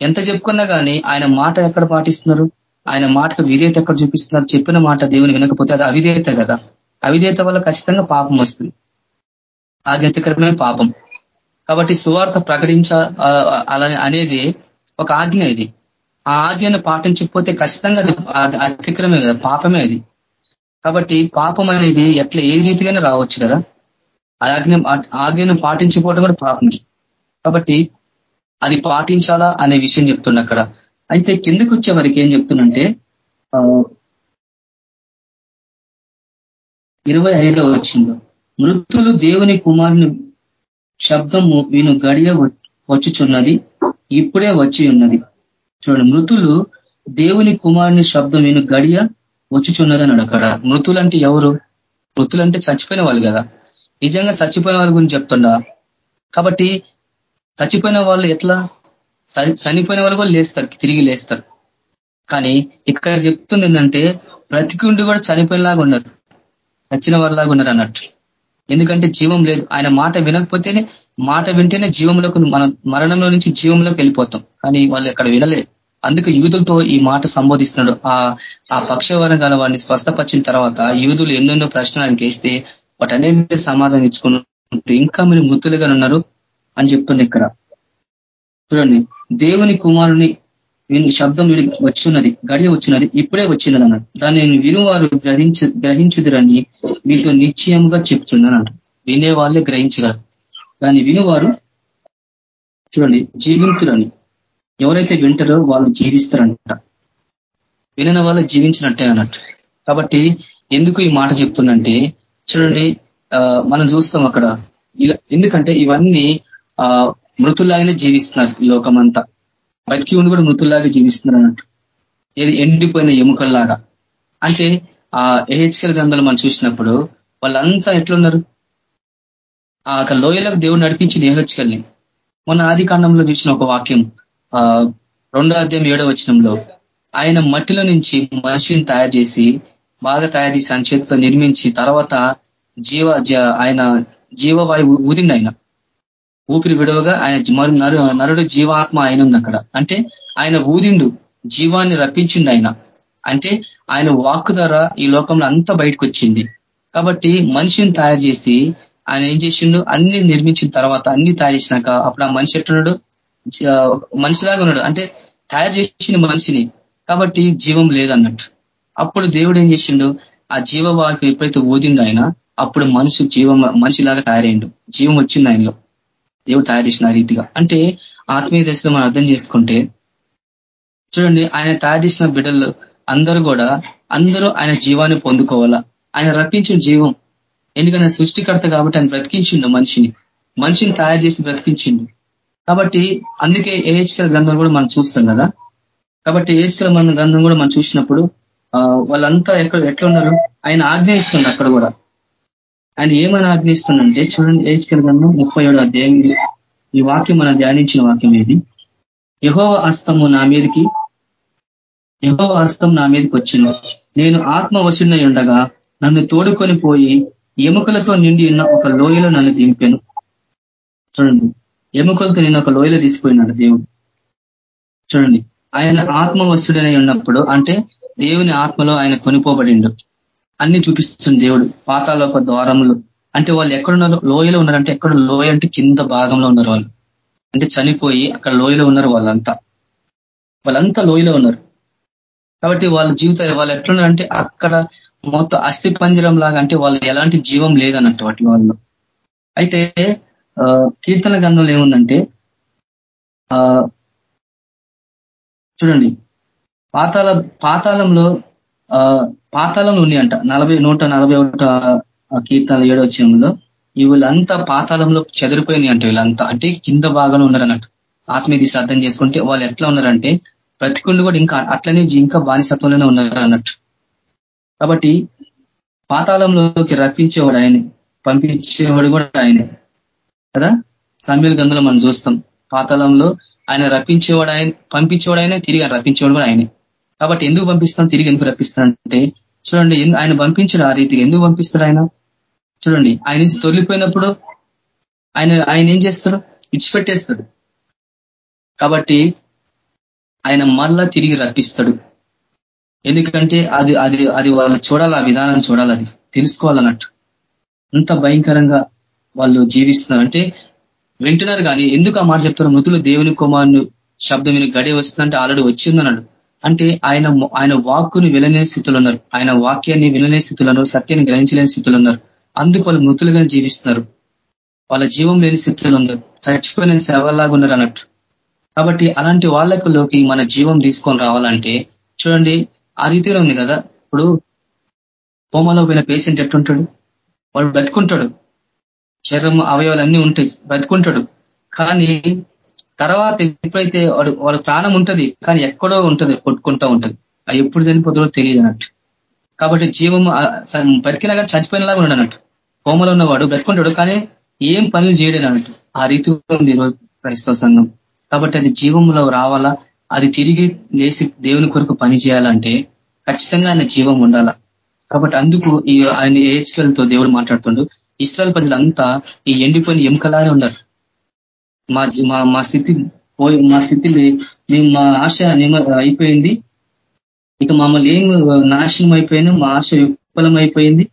ఎంత చెప్పుకున్నా కానీ ఆయన మాట ఎక్కడ పాటిస్తున్నారు? ఆయన మాటకు విధేయత ఎక్కడ చూపిస్తున్నారు? చెప్పిన మాట దేవుని వినకపోతే అది అవిధేయత కదా? అవిధేయత వల్ల ఖచ్చితంగా పాపం వస్తుంది. ఆజ్ఞాతకరమే పాపం. కాబట్టి సువార్త ప్రకటించ అలా అనేది ఒక ఆజ్ఞ ఇది. ఆ ఆజ్ఞను పాటించకపోతే ఖచ్చితంగా అది అతిక్రమే కదా పాపమే అది. కాబట్టి పాపం అనేది ఎట్లా ఏ రీతిగానే రావచ్చు కదా? ఆజ్ఞ ఆజ్ఞను పాటించిపోవడం కూడా పాపం కాబట్టి అది పాటించాలా అనే విషయం చెప్తున్నా అక్కడ. అయితే కిందకు వచ్చే వరకు ఏం చెప్తుందంటే ఇరవై ఐదో వచ్చిందో మృతులు దేవుని కుమారుని శబ్దము వీను గడియ వచ్చుచున్నది ఇప్పుడే వచ్చి ఉన్నది. చూడండి మృతులు దేవుని కుమారుని శబ్దం వీను గడియ వచ్చుచున్నది అన్నాడు అక్కడ మృతులంటే ఎవరు? మృతులంటే చచ్చిపోయిన వాళ్ళు కదా. నిజంగా చచ్చిపోయిన వాళ్ళ గురించి చెప్తుండా? కాబట్టి చచ్చిపోయిన వాళ్ళు ఎట్లా? చనిపోయిన వాళ్ళు కూడా లేస్తారు తిరిగి లేస్తారు. కానీ ఇక్కడ చెప్తుంది ఏంటంటే బ్రతికుండి కూడా చనిపోయినలాగా ఉన్నారు. చచ్చిన వారిలాగా ఉన్నారు అన్నట్టు. ఎందుకంటే జీవం లేదు. ఆయన మాట వినకపోతేనే మాట వింటేనే జీవంలోకి మన మరణంలో నుంచి జీవంలోకి వెళ్ళిపోతాం. కానీ వాళ్ళు అక్కడ వినలే అందుకు యూదులతో ఈ మాట సంబోధిస్తున్నాడు. ఆ ఆ పక్షవారం గల వాడిని స్వస్థపరిచిన తర్వాత యూదులు ఎన్నెన్నో ప్రశ్నలు ఆయనకి వేస్తే వాటన్నిటి సమాధానం ఇచ్చుకుంటూ ఇంకా మీరు మృతులుగా ఉన్నారు అని చెప్తుంది ఇక్కడ. చూడండి. దేవుని కుమారుని శబ్దం వచ్చినది గడియ వచ్చినది ఇప్పుడే వచ్చినది అన్నాడు దాన్ని వినువారు గ్రహించ గ్రహించుదురని మీతో నిశ్చయముగా చెప్తున్నాను. వినే వాళ్ళే గ్రహించగలరు. దాన్ని వినువారు చూడండి జీవింతులని ఎవరైతే వింటారో వాళ్ళు జీవిస్తారంట. వినిన వాళ్ళు జీవించినట్టే అన్నట్టు. కాబట్టి ఎందుకు ఈ మాట చెప్తుందంటే చూడండి మనం చూస్తాం అక్కడ. ఎందుకంటే ఇవన్నీ మృతులాగానే మృతుల్లాగానే జీవిస్తున్నారు ఈ లోకమంతా. బతికి ఉండి కూడా మృతుల్లాగా జీవిస్తున్నారు అన్నట్టు ఏది ఎండిపోయిన ఎముకల్లాగా. అంటే ఆ ఏహెచ్కల్ గ్రంథాలు మనం చూసినప్పుడు వాళ్ళంతా ఎట్లున్నారు? ఆ లోయలకు దేవుడు నడిపించిన ఏహెచ్కల్ని మొన్న ఆది కాండంలో చూసిన ఒక వాక్యం ఆ రెండో అధ్యాయం ఏడో వచనంలో ఆయన మట్టిలో నుంచి మనిషిని తయారు చేసి బాగా తయారు చేసి ఆయన చేతితో నిర్మించి తర్వాత జీవ ఆయన జీవవాయువు ఊదిండి ఆయన. ఊపిరి విడవగా ఆయన నరుడు జీవాత్మ ఆయన ఉంది అక్కడ. అంటే ఆయన ఊదిండు జీవాన్ని రప్పించిండు ఆయన. అంటే ఆయన వాక్ ద్వారా ఈ లోకంలో అంతా బయటకు వచ్చింది కాబట్టి మనిషిని తయారు చేసి ఆయన ఏం చేసిండు? అన్ని నిర్మించిన తర్వాత అన్ని తయారు చేసినాక అప్పుడు ఆ మనిషి ఎట్లున్నాడు? మనిషిలాగా ఉన్నాడు. అంటే తయారు చేసిన మనిషిని. కాబట్టి జీవం లేదన్నట్టు. అప్పుడు దేవుడు ఏం చేసిండు? ఆ జీవ జీవవాకు ఎప్పుడైతే ఊదిండు ఆయన అప్పుడు మనిషి జీవం మనిషిలాగా తయారైండు. జీవం వచ్చింది ఆయనలో. దేవుడు తయారు చేసిన రీతిగా. అంటే ఆత్మీయ దశలో మనం అర్థం చేసుకుంటే చూడండి ఆయన తయారు చేసిన బిడ్డలు అందరూ కూడా అందరూ ఆయన జీవాన్ని పొందుకోవాలా? ఆయన రప్పించిన జీవం. ఎందుకంటే సృష్టికర్త కాబట్టి ఆయన బ్రతికించిండు మనిషిని. మనిషిని తయారు చేసి బ్రతికించిండు. కాబట్టి అందుకే ఏహెచ్కల గ్రంథం కూడా మనం చూస్తాం కదా? కాబట్టి ఏహెచ్కల మన గ్రంథం కూడా మనం చూసినప్పుడు వాళ్ళంతా ఎక్కడ ఎట్లా ఉన్నారు? ఆయన ఆజ్ఞయిస్తుంది అక్కడ కూడా. ఆయన ఏమని ఆజ్ఞిస్తుందంటే చూడండి ఏహెచ్కల్ గ్రంథం ముప్పై ఏడు అధ్యాయం ఈ వాక్యం మనం ధ్యానించిన వాక్యం ఏది యహో హస్తము నా మీదకి యహో హస్తం నా మీదకి వచ్చింది. నేను ఆత్మవశున్నై ఉండగా నన్ను తోడుకొని పోయి ఎముకలతో నిండి ఉన్న ఒక లోయలో నన్ను దింపాను. చూడండి ఎముకలతో నేను ఒక లోయలో తీసుకుపోయినాడు దేవుడు. చూడండి ఆయన ఆత్మవస్తుడనై ఉన్నప్పుడు అంటే దేవుని ఆత్మలో ఆయన కొనిపోబడిండు. అన్ని చూపిస్తుంది దేవుడు. పాతాల ఒక ద్వారములు. అంటే వాళ్ళు ఎక్కడున్నారు లోయలో ఉన్నారంటే ఎక్కడ లోయ అంటే కింద భాగంలో ఉన్నారు వాళ్ళు. అంటే చనిపోయి అక్కడ లోయలో ఉన్నారు వాళ్ళంతా. వాళ్ళంతా లోయలో ఉన్నారు. కాబట్టి వాళ్ళ జీవితాలు వాళ్ళు ఎట్లున్నారంటే అక్కడ మొత్తం అస్థి పంజరం లాగా అంటే వాళ్ళు ఎలాంటి జీవం లేదన్నట్టు వాటి వాళ్ళు. అయితే కీర్తన గంధంలో ఏముందంటే చూడండి. పాతాల పాతాళంలో పాతాళంలో అంట నలభై నూట నలభై ఒకట కీర్తనలు ఏడో వచ్చంలో వీళ్ళంతా పాతాళంలో చెదిరిపోయినాయి అంట వీళ్ళంతా. అంటే కింద భాగంలో ఉన్నారన్నట్టు. ఆత్మీయ దిశ అర్థం చేసుకుంటే వాళ్ళు ఎట్లా ఉన్నారంటే ప్రతికుండు కూడా ఇంకా అట్లనే ఇంకా బానిసత్వంలోనే ఉన్నారు అన్నట్టు కాబట్టి పాతాళంలోకి రప్పించేవాడు ఆయనే పంపించేవాడు కూడా ఆయనే. కదా? సమీల గంధంలో మనం చూస్తాం పాతాళంలో ఆయన రప్పించేవాడు ఆయన పంపించేవాడు ఆయనే తిరిగి రప్పించేవాడు కూడా ఆయనే. కాబట్టి ఎందుకు పంపిస్తాను? తిరిగి ఎందుకు రప్పిస్తానంటే చూడండి ఆయన పంపించడు ఆ రీతికి ఎందుకు పంపిస్తాడు ఆయన? చూడండి ఆయన నుంచి తొలిపోయినప్పుడు ఆయన ఆయన ఏం చేస్తాడు? ఇచ్చిపెట్టేస్తాడు కాబట్టి ఆయన మళ్ళా తిరిగి రప్పిస్తాడు. ఎందుకంటే అది అది అది వాళ్ళు చూడాలి ఆ విధానం చూడాలి అది తెలుసుకోవాలన్నట్టు. అంత భయంకరంగా వాళ్ళు జీవిస్తున్నారు. అంటే వింటున్నారు కానీ ఎందుకు ఆ మాట చెప్తారు? మృతులు దేవుని కుమారుని శబ్దం విని గడి వస్తుందంటే ఆల్రెడీ వచ్చిందన్నాడు. అంటే ఆయన ఆయన వాక్కును వినలేని స్థితిలో ఉన్నారు. ఆయన వాక్యాన్ని వినలేని స్థితిలో ఉన్నారు సత్యాన్ని గ్రహించలేని స్థితిలో ఉన్నారు. అందుకు వాళ్ళు మృతులుగా జీవిస్తున్నారు. వాళ్ళ జీవం లేని స్థితిలో ఉన్నారు. చచ్చిపోయిన సేవల్లాగా ఉన్నారు అన్నట్టు. కాబట్టి అలాంటి వాళ్ళకులోకి మన జీవం తీసుకొని రావాలంటే చూడండి ఆ రీతిలో ఉంది కదా. ఇప్పుడు హోమలో పోయిన పేషెంట్ ఎట్టుంటాడు? వాడు బ్రతుకుంటాడు. శరీరం అవయవాలు అన్ని ఉంటాయి. బ్రతుకుంటాడు. కానీ తర్వాత ఎప్పుడైతే వాడు వాళ్ళ ప్రాణం ఉంటది కానీ ఎక్కడో ఉంటది కొట్టుకుంటా ఉంటది. అది ఎప్పుడు చనిపోతుందో తెలియదు అన్నట్టు. కాబట్టి జీవం బ్రతికినా కానీ చచ్చిపోయినలాగా ఉండడు అన్నట్టు. హోమలో ఉన్నవాడు బ్రతుకుంటాడు కానీ ఏం పనులు చేయడం అన్నట్టు. ఆ రీతి ఉంది ఈరోజు క్రైస్తవ సంఘం. కాబట్టి అది జీవంలో రావాలా అది తిరిగి లేచి దేవుని కొరకు పని చేయాలంటే ఖచ్చితంగా ఆయన జీవం ఉండాలా. కాబట్టి అందుకు ఈ ఆయన ఏహెచ్కలతో దేవుడు మాట్లాడుతుండు. ఇస్రాయల్ ప్రజలంతా ఈ ఎండిపోయిన ఎముకలానే ఉన్నారు. మా మా స్థితి పోయి మా స్థితిలో మేము మా ఆశ అయిపోయింది. ఇక మమ్మల్ని ఏం నాశనం అయిపోయినా మా ఆశ విఫలం అయిపోయింది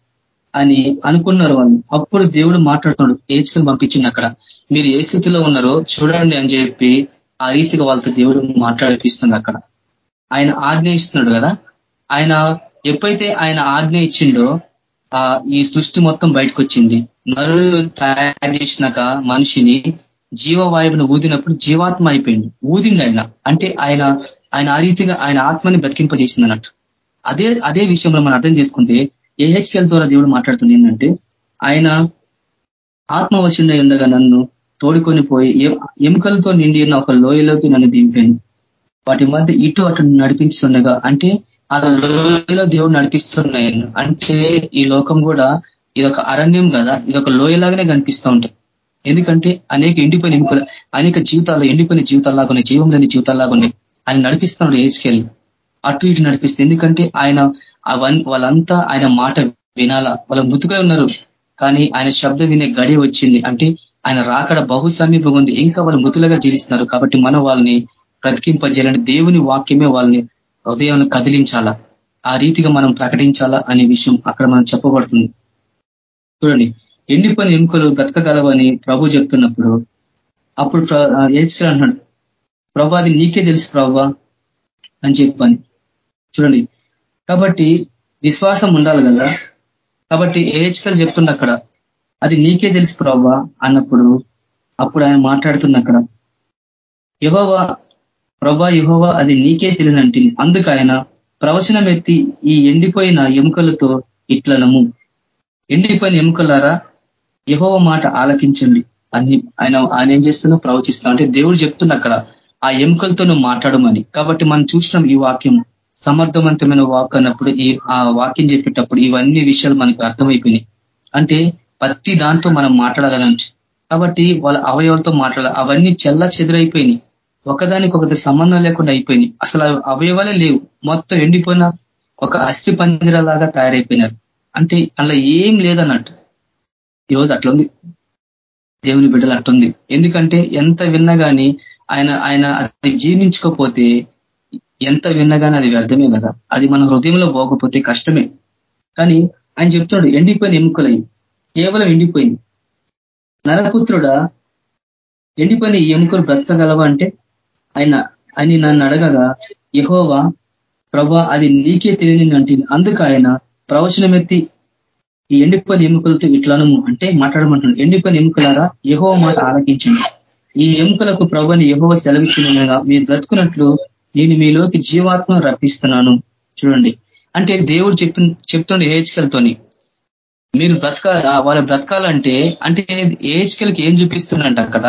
అని అనుకున్నారు వాళ్ళు. అప్పుడు దేవుడు మాట్లాడుతున్నాడు. ఏజ్కలు పంపించింది అక్కడ. మీరు ఏ స్థితిలో ఉన్నారో చూడండి అని చెప్పి ఆ రీతిగా వాళ్ళతో దేవుడు మాట్లాడిపిస్తుంది అక్కడ. ఆయన ఆజ్ఞ ఇస్తున్నాడు కదా. ఆయన ఎప్పుడైతే ఆయన ఆజ్ఞ ఇచ్చిండో ఆ ఈ సృష్టి మొత్తం బయటకు వచ్చింది నరులు తయారు చేసినాక మనిషిని జీవవాయువును ఊదినప్పుడు జీవాత్మ అయిపోయింది. ఊదింది ఆయన. అంటే ఆయన ఆయన ఆ రీతిగా ఆయన ఆత్మని బ్రతికింపజేసింది అన్నట్టు అదే అదే విషయంలో మనం అర్థం చేసుకుంటే ఏహెచ్కెల్ ద్వారా దేవుడు మాట్లాడుతుంది ఏంటంటే ఆయన ఆత్మవశుండై ఉండగా నన్ను తోడుకొని పోయి ఎముకలతో నిండి ఉన్న ఒక లోయలోకి నన్ను దింపాను. వాటి మధ్య ఇటు అటు నడిపించుండగా అంటే ఆ లోయలో దేవుడు నడిపిస్తున్నాయి అంటే ఈ లోకం కూడా ఇదొక అరణ్యం కదా ఇదొక లోయలాగానే కనిపిస్తూ ఉంటాయి. ఎందుకంటే అనేక ఎండిపోయిన ఎముకలు అనేక జీవితాలు ఎండిపోయిన జీవితాల్లాగా ఉన్నాయి జీవం లేని జీవితాల్లాగా ఉన్నాయి. ఆయన నడిపిస్తున్నాడు ఏజ్కెళ్ళి అటు ఇటు నడిపిస్తే ఎందుకంటే ఆయన వాళ్ళంతా ఆయన మాట వినాలా. వాళ్ళు మృతుగా ఉన్నారు. కానీ ఆయన శబ్దం వినే గడి వచ్చింది. అంటే ఆయన రాకడ బహు సమీపంగా ఉంది. ఇంకా వాళ్ళు మృతులుగా జీవిస్తున్నారు. కాబట్టి మనం వాళ్ళని బ్రతికింపజేయాలని దేవుని వాక్యమే వాళ్ళని హృదయాన్ని కదిలించాలా. ఆ రీతిగా మనం ప్రకటించాలా అనే విషయం అక్కడ మనం చెప్పబడుతుంది. చూడండి. ఎండిపోయిన ఎముకలు బ్రతకగలవని ప్రభు చెప్తున్నప్పుడు అప్పుడు ఏడ్చుకుని అంటున్నాడు ప్రభా అది నీకే తెలుసు ప్రభా అని చెప్పని. చూడండి కాబట్టి విశ్వాసం ఉండాలి కదా. కాబట్టి ఏహెచ్కల్ చెప్తున్న అక్కడ అది నీకే తెలుసు ప్రభా అన్నప్పుడు అప్పుడు ఆయన మాట్లాడుతున్న అక్కడ యహోవా ప్రభా యహోవా అది నీకే తెలియనంటి. అందుకు ఆయన ప్రవచనం ఎత్తి ఈ ఎండిపోయిన ఎముకలతో ఇట్లనము. ఎండిపోయిన ఎముకలారా? యహోవ మాట ఆలకించండి. అన్ని ఆయన ఆయన ఏం చేస్తున్నా ప్రవచిస్తున్నా అంటే దేవుడు చెప్తున్నా అక్కడ ఆ ఎముకలతో నువ్వు మాట్లాడమని. కాబట్టి మనం చూసినాం ఈ వాక్యం సమర్థవంతమైన వాక్ అన్నప్పుడు ఈ ఆ వాక్యం చెప్పేటప్పుడు ఇవన్నీ విషయాలు మనకు అర్థమైపోయినాయి. అంటే ప్రతి దాంతో మనం మాట్లాడాలని కాబట్టి వాళ్ళ అవయవాలతో మాట్లాడాలి. అవన్నీ చెల్ల చెదిరైపోయినాయి. ఒకదానికొకటి సంబంధం లేకుండా అయిపోయినాయి. అసలు అవయవాలే లేవు. మొత్తం ఎండిపోయిన ఒక అస్థి పందిరలాగా తయారైపోయినారు. అంటే అలా ఏం లేదన్నట్టు. ఈరోజు అట్లుంది. దేవుని బిడ్డలు అట్టుంది ఎందుకంటే ఎంత విన్నా కానీ ఆయన ఆయన అది జీర్ణించుకోపోతే ఎంత విన్నా కానీ అది వ్యర్థమే కదా. అది మన హృదయంలో పోకపోతే కష్టమే. కానీ ఆయన చెప్తున్నాడు ఎండిపోయిన ఎముకలయ్యి కేవలం ఎండిపోయింది. నరపుత్రుడా ఎండిపోయిన ఈ ఎముకలు బ్రతకగలవా అంటే? ఆయన అని నన్ను అడగగా యహోవా ప్రభా అది నీకే తెలియని అంటే అందుకు ఆయన ప్రవచనమెత్తి ఈ ఎండిపోయిన ఎముకలతో ఇట్లాను అంటే మాట్లాడమంటున్నాడు. ఎండిపోయిన ఎముకలారా? యహో మాట ఆలకించింది ఈ ఎముకలకు ప్రభుని యహో సెలవిచ్చినగా మీరు బ్రతుకున్నట్లు నేను మీలోకి జీవాత్మ రప్పిస్తున్నాను. చూడండి. అంటే దేవుడు చెప్పి చెప్తుండే హేచ్కలతోని మీరు బ్రతక వాళ్ళ బ్రతకాలంటే అంటే ఏజ్కెళ్ళకి ఏం చూపిస్తున్నంట అక్కడ?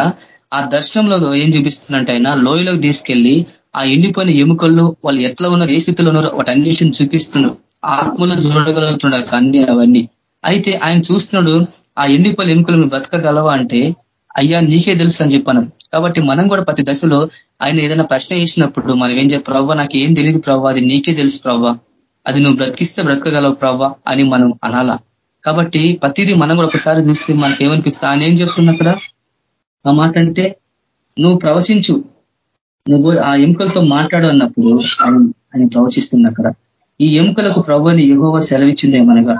ఆ దర్శనంలో ఏం చూపిస్తున్నట్టు ఆయన లోయలోకి తీసుకెళ్ళి ఆ ఎండిపోయిన ఎముకల్లో వాళ్ళు ఎట్లా ఉన్నారు ఏ స్థితిలో ఉన్నారో వాటి అన్నిటిని చూపిస్తున్నారు ఆత్మలో చూడగలుగుతున్నాడు అన్ని అవన్నీ. అయితే ఆయన చూస్తున్నాడు ఆ ఎండిపల్లి ఎముకలు బ్రతకగలవా? అంటే అయ్యా నీకే తెలుసు అని చెప్పాను. కాబట్టి మనం కూడా ప్రతి దశలో ఆయన ఏదైనా ప్రశ్న వేసినప్పుడు మనం ఏం చెప్పి ప్రవ్వ నాకు ఏం తెలియదు ప్రవ్వ అది నీకే తెలుసు ప్రవ్వ అది నువ్వు బ్రతికిస్తే బ్రతకగలవు ప్రవ్వ అని మనం అనాలా. కాబట్టి ప్రతిదీ మనం కూడా ఒకసారి చూస్తే మనకి ఏమనిపిస్తా ఆయన ఏం చెప్తున్నా అక్కడ? ఆ మాట అంటే నువ్వు ప్రవచించు. నువ్వు ఆ ఎముకలతో మాట్లాడు అన్నప్పుడు ఆయన ఆయన అక్కడ ఈ ఎముకలకు ప్రభుని యుగవ సెలవిచ్చిందేమనగా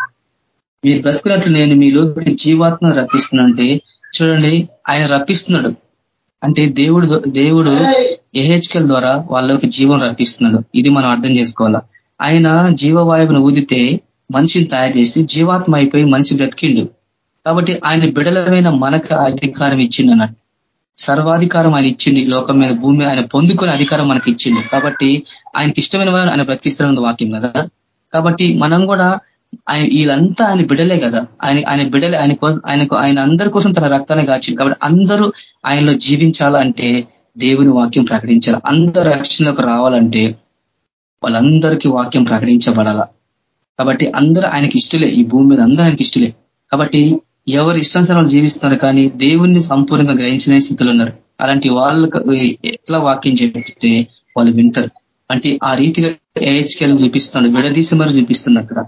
మీరు బ్రతుకున్నట్లు నేను మీలోకి జీవాత్మ రప్పిస్తున్నంటే చూడండి ఆయన రప్పిస్తున్నాడు. అంటే దేవుడు దేవుడు ఎహెచ్కల్ ద్వారా వాళ్ళకి జీవం రప్పిస్తున్నాడు. ఇది మనం అర్థం చేసుకోవాలా. ఆయన జీవవాయువును ఊదితే మనిషిని తయారు చేసి జీవాత్మ అయిపోయి మనిషి బ్రతికిండు. కాబట్టి ఆయన బిడలమైన మనకు అధికారం ఇచ్చిండు అన్నట్టు సర్వాధికారం ఆయన ఇచ్చింది లోకం మీద భూమి ఆయన పొందుకునే అధికారం మనకి ఇచ్చిండు. కాబట్టి ఆయనకి ఇష్టమైన ఆయన బ్రతికిస్తున్న వాక్యం కదా. కాబట్టి మనం కూడా ఆయన వీళ్ళంతా ఆయన బిడలే కదా. ఆయన ఆయన బిడలే ఆయన ఆయనకు ఆయన అందరి కోసం తన రక్తాన్ని కాచింది కాబట్టి అందరూ ఆయనలో జీవించాలంటే దేవుని వాక్యం ప్రకటించాలి. అందరు రక్షణలోకి రావాలంటే వాళ్ళందరికీ వాక్యం ప్రకటించబడాల. కాబట్టి అందరూ ఆయనకి ఇష్టలే ఈ భూమి మీద అందరూ ఆయనకి ఇష్టలే. కాబట్టి ఎవరు ఇష్టానుసారాలు జీవిస్తున్నారు కానీ దేవుణ్ణి సంపూర్ణంగా గ్రహించిన స్థితిలో ఉన్నారు. అలాంటి వాళ్ళకు ఎట్లా వాక్యం చెప్తే వాళ్ళు వింటారు. అంటే ఆ రీతిగా ఏహెచ్కేలు చూపిస్తున్నాడు విడదీసి మరి చూపిస్తుంది అక్కడ.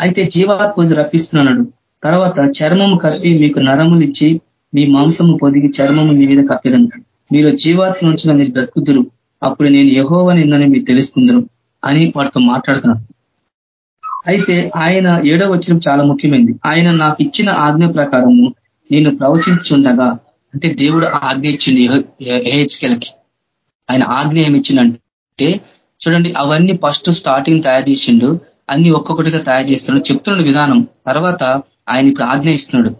అయితే జీవాత్మ రప్పిస్తున్నాడు. తర్వాత చర్మము కప్పి మీకు నరములు ఇచ్చి మీ మాంసము పొదిగి చర్మము మీ మీద కప్పిదను. మీరు జీవాత్మ నుంచి మీరు బ్రతుకుదురు. అప్పుడు నేను యహోవ నిన్నని మీరు తెలుసుకుందరు అని వాటితో మాట్లాడుతున్నాను అయితే ఆయన ఏడో వచ్చిన చాలా ముఖ్యమైనది ఆయన నాకు ఇచ్చిన ఆజ్ఞ ప్రకారము నేను ప్రవచించుండగా అంటే దేవుడు ఆజ్ఞ ఇచ్చిండు ఏహెచ్కెలకి ఆయన ఆజ్ఞ ఏమి ఇచ్చిండంటే చూడండి అవన్నీ ఫస్ట్ స్టార్టింగ్ తయారు చేసిండు అన్ని ఒక్కొక్కటిగా తయారు చేస్తున్నాడు. చెప్తున్నాడు విధానం. తర్వాత ఆయన ఇప్పుడు ఆజ్ఞ ఇస్తున్నాడు.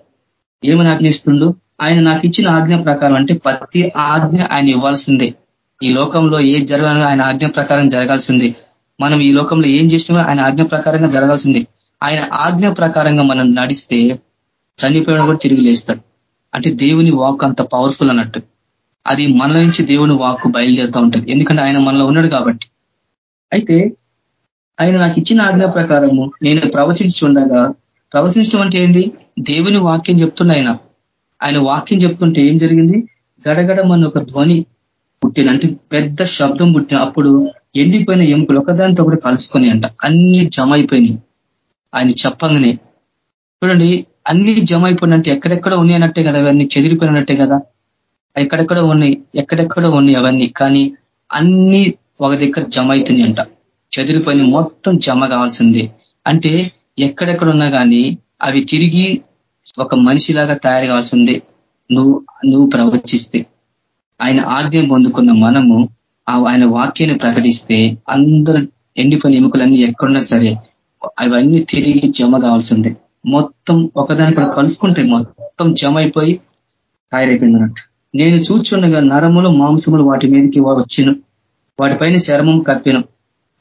ఏమని ఆజ్ఞ ఇస్తుండు? ఆయన నాకు ఇచ్చిన ఆజ్ఞ ప్రకారం అంటే ప్రతి ఆజ్ఞ ఆయన ఇవ్వాల్సిందే. ఈ లోకంలో ఏ జరగాలో ఆయన ఆజ్ఞ ప్రకారం జరగాల్సిందే. మనం ఈ లోకంలో ఏం చేసినా ఆయన ఆజ్ఞ ప్రకారంగా జరగాల్సిందే. ఆయన ఆజ్ఞ ప్రకారంగా మనం నడిస్తే చనిపోయిన కూడా తిరిగి లేస్తాడు. అంటే దేవుని వాక్ అంత పవర్ఫుల్ అన్నట్టు. అది మనలోంచి నుంచి దేవుని వాక్ బయలుదేరుతూ ఉంటుంది. ఎందుకంటే ఆయన మనలో ఉన్నాడు కాబట్టి. అయితే ఆయన నాకు ఇచ్చిన ఆజ్ఞ ప్రకారము నేను ప్రవచించుండగా ప్రవచించడం అంటే ఏంది? దేవుని వాక్యం చెప్తున్న ఆయన. ఆయన వాక్యం చెప్తుంటే ఏం జరిగింది? గడగడమన్న ఒక ధ్వని పుట్టిన అంటే పెద్ద శబ్దం పుట్టిన అప్పుడు ఎండిపోయిన ఎముకలు ఒకదానితో ఒకటి కలుసుకొని అంట. అన్ని జమ అయిపోయినాయి ఆయన చెప్పంగానే చూడండి అన్ని జమ అయిపోయినట్టే ఎక్కడెక్కడ ఉన్నాయి అన్నట్టే కదా? అవన్నీ చెదిరిపోయినట్టే కదా? ఎక్కడెక్కడ ఉన్నాయి ఎక్కడెక్కడ ఉన్నాయి అవన్నీ. కానీ అన్ని ఒక దగ్గర జమ అవుతున్నాయి అంట చెదిరిపోయిన మొత్తం జమ కావాల్సిందే. అంటే ఎక్కడెక్కడ ఉన్నా కానీ అవి తిరిగి ఒక మనిషిలాగా తయారు కావాల్సిందే. నువ్వు నువ్వు ప్రవచిస్తే. ఆయన ఆజ్ఞం పొందుకున్న మనము ఆయన వాక్యాన్ని ప్రకటిస్తే అందరూ ఎండిపోయిన ఎముకలన్నీ ఎక్కడున్నా సరే అవన్నీ తిరిగి జమ కావాల్సిందే. మొత్తం ఒకదాని కూడా కలుసుకుంటాయి మొత్తం జమ అయిపోయి తయారైపోయింది అన్నట్టు నేను చూచుండగా నరములు మాంసములు వాటి మీదకి వచ్చిన. వాటిపైన చర్మం కప్పిన.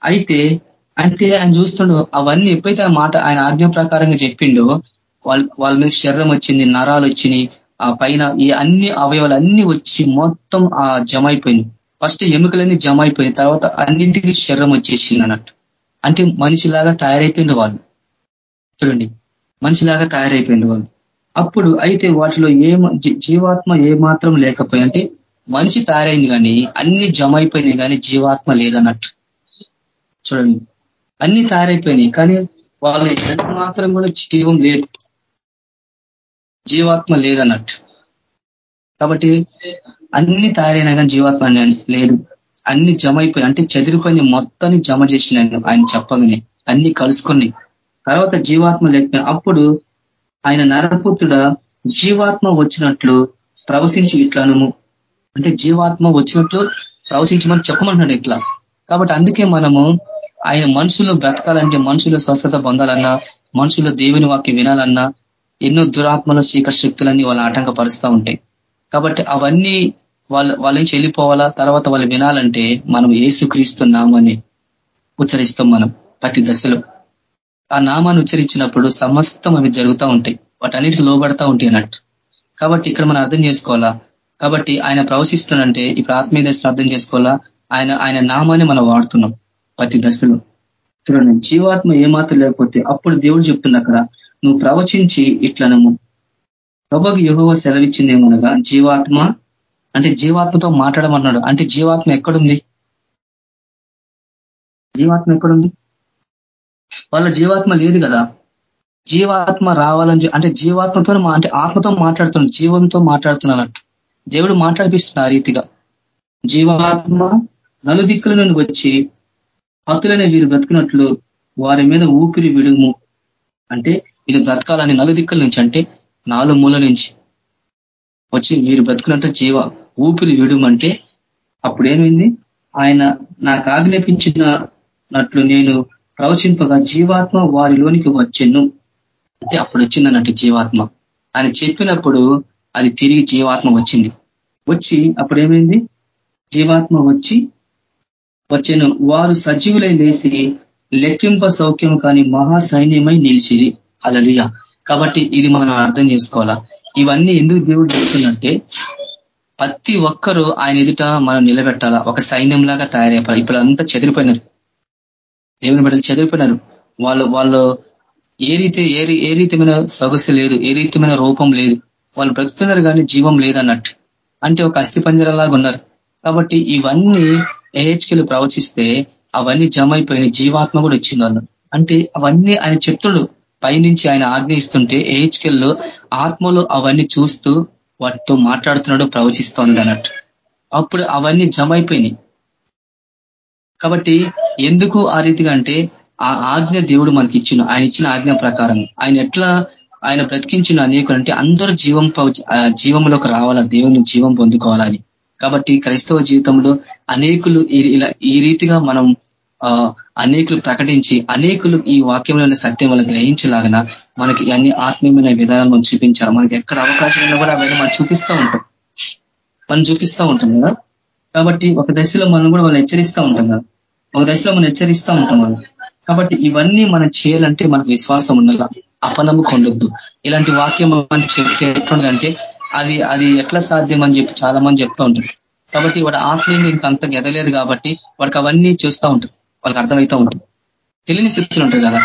అయితే అంటే ఆయన చూస్తుండో అవన్నీ ఎప్పుడైతే ఆ మాట ఆయన ఆజ్ఞ ప్రకారంగా చెప్పిండో వాళ్ళ వాళ్ళ మీద శరీరం వచ్చింది నరాలు వచ్చినాయి ఆ పైన ఈ అన్ని అవయవాలు అన్ని వచ్చి మొత్తం ఆ జమ అయిపోయింది. ఫస్ట్ ఎముకలన్నీ జమ అయిపోయిన తర్వాత అన్నింటికి శరీరం వచ్చేసింది అన్నట్టు. అంటే మనిషిలాగా తయారైపోయింది వాళ్ళు. చూడండి మనిషిలాగా తయారైపోయింది వాళ్ళు. అప్పుడు అయితే వాటిలో ఏ జీవాత్మ ఏ మాత్రం లేకపోయి అంటే మనిషి తయారైంది కానీ అన్ని జమ అయిపోయినాయి కానీ జీవాత్మ లేదన్నట్టు. చూడండి. అన్ని తయారైపోయినాయి కానీ వాళ్ళ ఎంత మాత్రం కూడా జీవం లేదు. జీవాత్మ లేదన్నట్టు. కాబట్టి అన్ని తయారైనా కానీ జీవాత్మ లేదు. అన్ని జమ అయిపోయి అంటే చెదిరిపోయిన మొత్తాన్ని జమ చేసిన ఆయన చెప్పగానే అన్ని కలుసుకొని తర్వాత జీవాత్మ లేకపోయినా అప్పుడు ఆయన నరపుత్రుడ జీవాత్మ వచ్చినట్లు ప్రవశించి ఇట్లాను అంటే జీవాత్మ వచ్చినట్లు ప్రవశించమని చెప్పమంటున్నాడు ఇట్లా. కాబట్టి అందుకే మనము ఆయన మనుషులు బ్రతకాలంటే మనుషులు స్వస్థత పొందాలన్నా మనుషులు దేవుని వాక్యం వినాలన్నా ఎన్నో దురాత్మల చీకటి శక్తులన్నీ వాళ్ళు ఆటంకపరుస్తూ ఉంటాయి. కాబట్టి అవన్నీ వాళ్ళ వాళ్ళ నుంచి వెళ్ళిపోవాలా? తర్వాత వాళ్ళు వినాలంటే మనం ఏసుక్రీస్తున్నామని ఉచ్చరిస్తాం మనం ప్రతి దశలో. ఆ నామాన్ని ఉచ్చరించినప్పుడు సమస్తం అవి జరుగుతూ ఉంటాయి. వాటన్నిటికి లోబడతా ఉంటాయి అన్నట్టు. కాబట్టి ఇక్కడ మనం అర్థం చేసుకోవాలా? కాబట్టి ఆయన ప్రవచిస్తున్నంటే ఇప్పుడు ఆత్మీయ దశలో అర్థం చేసుకోవాలా? ఆయన ఆయన నామాన్ని మనం వాడుతున్నాం. ప్రతి దశలో. చూడండి జీవాత్మ ఏమాత్రం లేకపోతే అప్పుడు దేవుడు చెప్తున్నా అక్కడ నువ్వు ప్రవచించి ఇట్లనము. ప్రభుకి యుహోవ సెలవిచ్చిందేమనగా జీవాత్మ అంటే జీవాత్మతో మాట్లాడమన్నాడు. అంటే జీవాత్మ ఎక్కడుంది? జీవాత్మ ఎక్కడుంది? వాళ్ళ జీవాత్మ లేదు కదా. జీవాత్మ రావాలని అంటే జీవాత్మతో అంటే ఆత్మతో మాట్లాడుతున్నాడు జీవంతో మాట్లాడుతున్నట్టు దేవుడు మాట్లాడిపిస్తున్న ఆ రీతిగా. జీవాత్మ నలుదిక్కుల నుండి వచ్చి హతులనే వీరు బ్రతుకున్నట్లు వారి మీద ఊపిరి విడుము అంటే ఇది బ్రతకాలని నలుదిక్కుల నుంచి అంటే నాలుగు మూల నుంచి వచ్చి వీరు బ్రతుకున్నట్టు జీవ ఊపిరి విడుమంటే అప్పుడు ఏమైంది ఆయన నాకు ఆజ్ఞాపించినట్లు నేను ప్రవచింపగా జీవాత్మ వారిలోనికి వచ్చెను. అంటే అప్పుడు వచ్చిందన్నట్టు జీవాత్మ. ఆయన చెప్పినప్పుడు అది తిరిగి జీవాత్మ వచ్చింది. వచ్చి అప్పుడు ఏమైంది జీవాత్మ వచ్చి వచ్చాను. వారు సజీవులై లేసి లెక్కింప సౌఖ్యం కాని మహా సైన్యమై నిలిచింది అలలియ కాబట్టి ఇది మనం అర్థం చేసుకోవాలా? ఇవన్నీ ఎందుకు దేవుడు చెప్తుందంటే ప్రతి ఒక్కరూ ఆయన ఎదుట మనం నిలబెట్టాలా? ఒక సైన్యం లాగా ఇప్పుడు అంతా చెదిరిపోయినారు. దేవుని బిడ్డలు చెదిరిపోయినారు. వాళ్ళు వాళ్ళు ఏ రీతి ఏ ఏ రీతిమైన సొగసు లేదు ఏ రీతిమైన రూపం లేదు. వాళ్ళు బ్రతుకుతున్నారు కానీ జీవం లేదన్నట్టు. అంటే ఒక అస్థి పంజరలాగా ఉన్నారు. కాబట్టి ఇవన్నీ ఏహెచ్కెలు ప్రవచిస్తే అవన్నీ జమ అయిపోయిన జీవాత్మ కూడా వచ్చింది వాళ్ళు అంటే అవన్నీ ఆయన చెప్తుడు. పైనుంచి ఆయన ఆజ్ఞయిస్తుంటే ఏహెచ్కెల్లో ఆత్మలు అవన్నీ చూస్తూ వాటితో మాట్లాడుతున్నాడు ప్రవచిస్తోంది అన్నట్టు. అప్పుడు అవన్నీ జమ అయిపోయినాయి కాబట్టి ఎందుకు ఆ రీతిగా అంటే ఆ ఆజ్ఞ దేవుడు మనకి ఇచ్చిన ఆయన ఇచ్చిన ఆజ్ఞ ప్రకారం. ఆయన ఎట్లా ఆయన బ్రతికించిన అనేకులు అంటే అందరూ జీవం జీవంలోకి రావాలా దేవుని జీవం పొందుకోవాలని కాబట్టి క్రైస్తవ జీవితంలో అనేకులు ఇలా ఈ రీతిగా మనం అనేకులు ప్రకటించి అనేకులు ఈ వాక్యంలోని సత్యం వల్ల గ్రహించలాగన మనకి అన్ని ఆత్మీయమైన విధానాలను చూపించాలి. మనకి ఎక్కడ అవకాశం ఉన్నా కూడా అవన్నీ మనం చూపిస్తూ ఉంటాం. మనం చూపిస్తూ ఉంటాం కదా? కాబట్టి ఒక దశలో మనం కూడా వాళ్ళు హెచ్చరిస్తూ ఉంటాం కదా? ఒక దశలో మనం హెచ్చరిస్తూ ఉంటాం కదా? కాబట్టి ఇవన్నీ మనం చేయాలంటే మనకు విశ్వాసం ఉండాల. అపనమ్మకం ఉండొద్దు. ఇలాంటి వాక్యం మనం చెప్తే అది అది ఎట్లా సాధ్యం అని చెప్పి చాలా మంది చెప్తూ ఉంటారు. కాబట్టి వాడు ఆత్మీయంగా ఇంకా అంత ఎదలేదు కాబట్టి వాడికి అవన్నీ చూస్తూ ఉంటారు. వాళ్ళకి అర్థమవుతూ ఉంటుంది తెలియని స్థితులు ఉంటాయి కదా.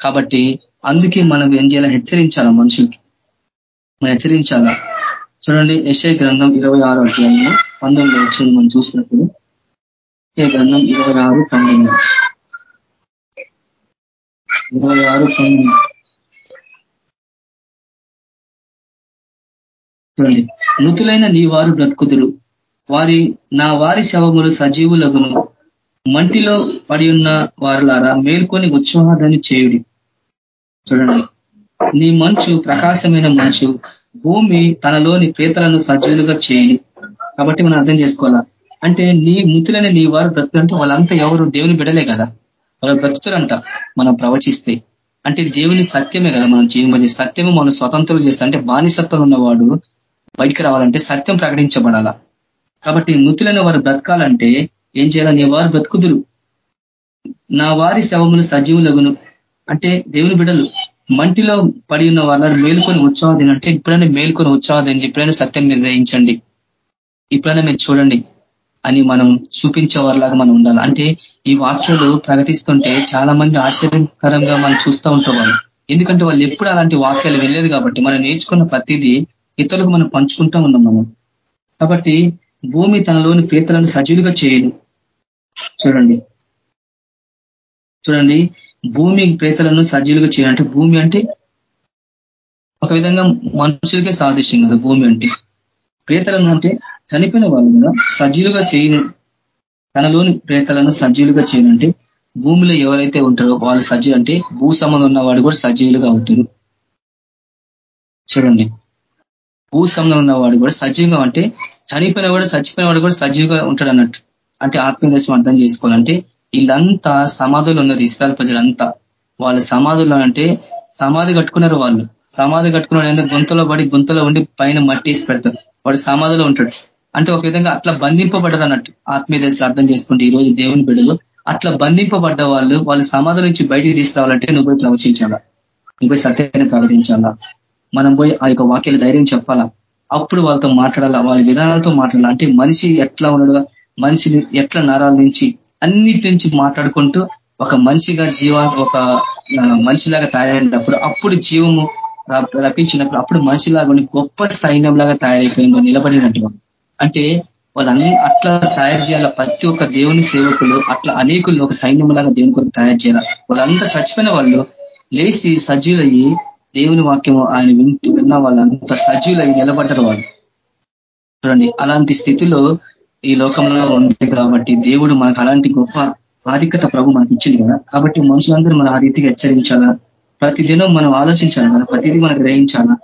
కాబట్టి అందుకే మనం ఏం చేయాలి? హెచ్చరించాలా మనుషులకి? మనం హెచ్చరించాలా? చూడండి యశయ గ్రంథం ఇరవై ఆరో అధ్యాయంలో పంతొమ్మిది వచ్చింది మనం చూసినప్పుడు. యశయ గ్రంథం ఇరవై ఆరు పంతొమ్మిది. ఇరవై ఆరు పంతొమ్మిది. చూడండి. మృతులైన నీ వారు బ్రతుకుదురు. వారి నా వారి శవములు సజీవులగును. మంటిలో పడి ఉన్న వారులారా మేల్కొని ఉత్సాహాన్ని చేయుడి. చూడండి. నీ మంచు ప్రకాశమైన మంచు. భూమి తనలోని ప్రేతలను సజీవులుగా చేయి కాబట్టి మనం అర్థం చేసుకోవాలా? అంటే నీ ముతులైన నీ వారు బ్రతుకులంటే వాళ్ళంతా ఎవరు? దేవుని బిడలే కదా. వాళ్ళు బ్రతుకులంట మనం ప్రవచిస్తే. అంటే దేవుని సత్యమే కదా మనం చేయబడి సత్యము మనం స్వతంత్రం చేస్తే. అంటే బానిసత్వం ఉన్నవాడు బయటికి రావాలంటే సత్యం ప్రకటించబడాలా. కాబట్టి మృతులైన వారు బ్రతకాలంటే ఏం చేయాలని నీ వారు బ్రతుకుదురు. నా వారి శవములు సజీవులగును. అంటే దేవుని బిడలు మంటిలో పడి ఉన్న వాళ్ళని మేలుకొని ఉత్సాహం అంటే ఇప్పుడైనా మేలుకొని ఉత్సాహం అని ఎప్పుడైనా సత్యం నిర్ణయించండి. ఇప్పుడైనా మీరు చూడండి అని మనం చూపించే వారిలాగా మనం ఉండాలి. అంటే ఈ వాక్యాలు ప్రకటిస్తుంటే చాలా మంది ఆశ్చర్యకరంగా మనం చూస్తూ ఉంటాం వాళ్ళు. ఎందుకంటే వాళ్ళు ఎప్పుడు అలాంటి వాక్యాలు వెళ్ళలేదు కాబట్టి మనం నేర్చుకున్న ప్రతిదీ ఇతరులకు మనం పంచుకుంటూ ఉన్నాం మనం. కాబట్టి భూమి తనలోని ప్రేతలను సజీలుగా చేయదు. చూడండి. చూడండి. భూమి ప్రేతలను సజీలుగా చేయాలంటే భూమి అంటే ఒక విధంగా మనుషులకే సాదృశ్యం కదా భూమి అంటే. ప్రేతలను అంటే చనిపోయిన వాళ్ళు కదా సజీలుగా చేయను. తనలోని ప్రేతలను సజీలుగా చేయనంటే భూమిలో ఎవరైతే ఉంటారో వాళ్ళు సజీలు అంటే భూ సంబంధం ఉన్నవాడు కూడా సజీవులుగా అవుతారు. చూడండి. భూ ఉన్నవాడు కూడా సజీవంగా అంటే చనిపోయిన వాడు చచ్చిపోయిన వాడు కూడా సజీవంగా ఉంటాడు అన్నట్టు అంటే ఆత్మీయ అర్థం చేసుకోవాలంటే వీళ్ళంతా సమాధులు ఉన్నారు ఇస్రాయల్ ప్రజలంతా. వాళ్ళ సమాధులు అంటే సమాధి కట్టుకున్నారు వాళ్ళు. సమాధి కట్టుకున్నాడు గుంతలో పడి గుంతలో ఉండి పైన మట్టి పెడతారు వాడు సమాధిలో ఉంటాడు. అంటే ఒక విధంగా అట్లా బంధింపబడరు అన్నట్టు. ఆత్మీయ దశలు అర్థం చేసుకుంటే ఈ రోజు దేవుని బిడ్డలు అట్లా బంధింపబడ్డ వాళ్ళు వాళ్ళ సమాధి నుంచి బయటికి తీసుకురావాలంటే నువ్వు పోయి ప్రవచించాలా? నువ్వు సత్యాన్ని ప్రకటించాలా? మనం పోయి ఆ యొక్క వాక్యాలు ధైర్యం చెప్పాలా? అప్పుడు వాళ్ళతో మాట్లాడాలా? వాళ్ళ విధానాలతో మాట్లాడాలా? అంటే మనిషి ఎట్లా ఉండడు మనిషిని ఎట్లా నరాల నుంచి అన్నిటి నుంచి మాట్లాడుకుంటూ ఒక మనిషిగా జీవ ఒక మనిషిలాగా తయారైనప్పుడు అప్పుడు జీవము రప్పించినప్పుడు అప్పుడు మనిషిలాగా గొప్ప సైన్యంలాగా తయారైపోయిందో నిలబడినట్టు అంటే వాళ్ళని అట్లా తయారు చేయాల? ప్రతి ఒక్క దేవుని సేవకులు అట్లా అనేకులు ఒక సైన్యంలాగా దేవుని కొరకు తయారు చేయాలి? వాళ్ళంతా చచ్చిపోయిన వాళ్ళు లేచి సజీవులయ్యి దేవుని వాక్యము ఆయన వింటూ విన్న వాళ్ళంతా సజీవులయ్యి నిలబడ్డారు వాళ్ళు. చూడండి అలాంటి స్థితిలో ఈ లోకంలో ఉంది కాబట్టి దేవుడు మనకు అలాంటి గొప్ప ఆధిక్యత ప్రభు మనకి ఇచ్చింది కదా. కాబట్టి మనుషులందరూ మనం ఆ రీతిగా హెచ్చరించాలా? ప్రతిదినం మనం ఆలోచించాలి? కదా ప్రతిదీ మనం గ్రహించాలా?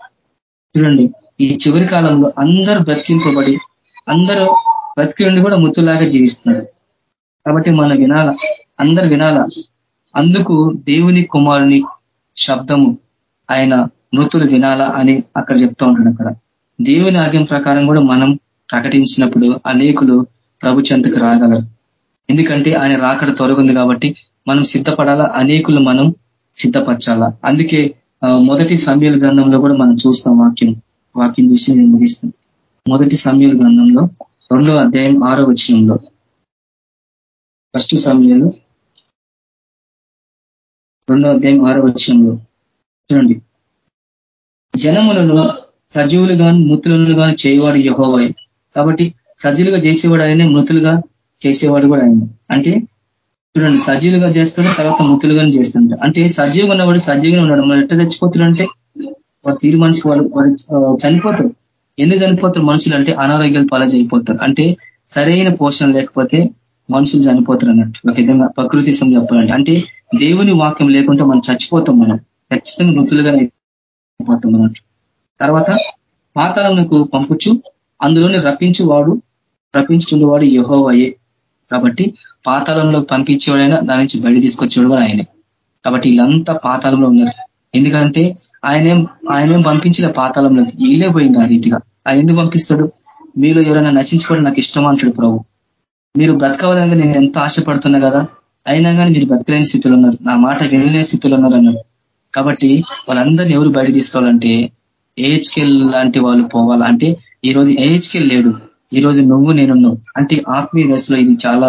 చూడండి ఈ చివరి కాలంలో అందరూ బ్రతికింపబడి అందరూ బ్రతికి ఉండి కూడా ముత్తులాగా జీవిస్తున్నారు. కాబట్టి మనం వినాల? అందరు వినాల? అందుకు దేవుని కుమారుని శబ్దము ఆయన మృతులు వినాలా అని అక్కడ చెప్తా ఉంటాడు అక్కడ. దేవుని ఆజ్ఞం ప్రకారం కూడా మనం ప్రకటించినప్పుడు అనేకులు ప్రభు చెంతకు రాగలరు. ఎందుకంటే ఆయన రాకడ తొలగింది కాబట్టి మనం సిద్ధపడాలా? అనేకులు మనం సిద్ధపరచాలా? అందుకే మొదటి సమయాల గ్రంథంలో కూడా మనం చూస్తాం వాక్యం. వాక్యం చూసి నేను ముగిస్తాను. మొదటి సమయాల గ్రంథంలో రెండో అధ్యాయం ఆరో వచనంలో. ఫస్ట్ సమయంలో రెండో అధ్యాయం ఆరో వచనంలో. చూడండి. జనములను సజీవులుగాను మృతులను గాను చేయవాడు యహోవాయ్ కాబట్టి సజీలుగా చేసేవాడు ఆయనే మృతులుగా చేసేవాడు కూడా ఆయన. అంటే చూడండి సజీవులుగా చేస్తాడు తర్వాత మృతులుగానే చేస్తుంట అంటే సజీవుగా ఉన్నవాడు సజీవుగా ఉన్నాడు. మనం ఎట్లా తెచ్చిపోతున్నాడు అంటే వాడు తీరు మనిషి వాళ్ళు వాడు చనిపోతారు ఎందుకు చనిపోతారు మనుషులు? అంటే అనారోగ్యాలు పాలజైపోతారు అంటే సరైన పోషణ లేకపోతే మనుషులు చనిపోతారు అన్నట్టు. ఒక విధంగా ప్రకృతి చెప్పాలంటే. అంటే దేవుని వాక్యం లేకుంటే మనం చచ్చిపోతాం మనం. ఖచ్చితంగా మృతులుగా అయిపోతాం అన్నట్టు. తర్వాత పాతాళంకు పంపుచు అందులోనే రప్పించు వాడు రప్పించుండేవాడు యహోవయే. కాబట్టి పాతాళంలోకి పంపించేవాడైనా దాని నుంచి బయట తీసుకొచ్చేవాడు కూడా ఆయనే. కాబట్టి వీళ్ళంతా పాతాళంలో ఉన్నారు. ఎందుకంటే ఆయనేం ఆయనేం పంపించిన పాతాళంలోకి వీళ్ళే పోయింది ఆ రీతిగా. ఆయన ఎందుకు పంపిస్తాడు? మీలో ఎవరైనా నచించుకోవడం నాకు ఇష్టం అంటాడు ప్రభు. మీరు బ్రతకవాలని నేను ఎంతో ఆశపడుతున్నా కదా. అయినా కానీ మీరు బ్రతకలేని స్థితిలో ఉన్నారు. నా మాట వినలేని స్థితిలో ఉన్నారు అన్నాడు. కాబట్టి వాళ్ళందరినీ ఎవరు బయట తీసుకోవాలంటే ఏహెచ్కెల్ లాంటి వాళ్ళు పోవాలా? అంటే ఈ రోజు ఏహెచ్కెల్ లేడు. ఈ రోజు నువ్వు నేనున్నావు. అంటే ఆత్మీయ దశలో ఇది చాలా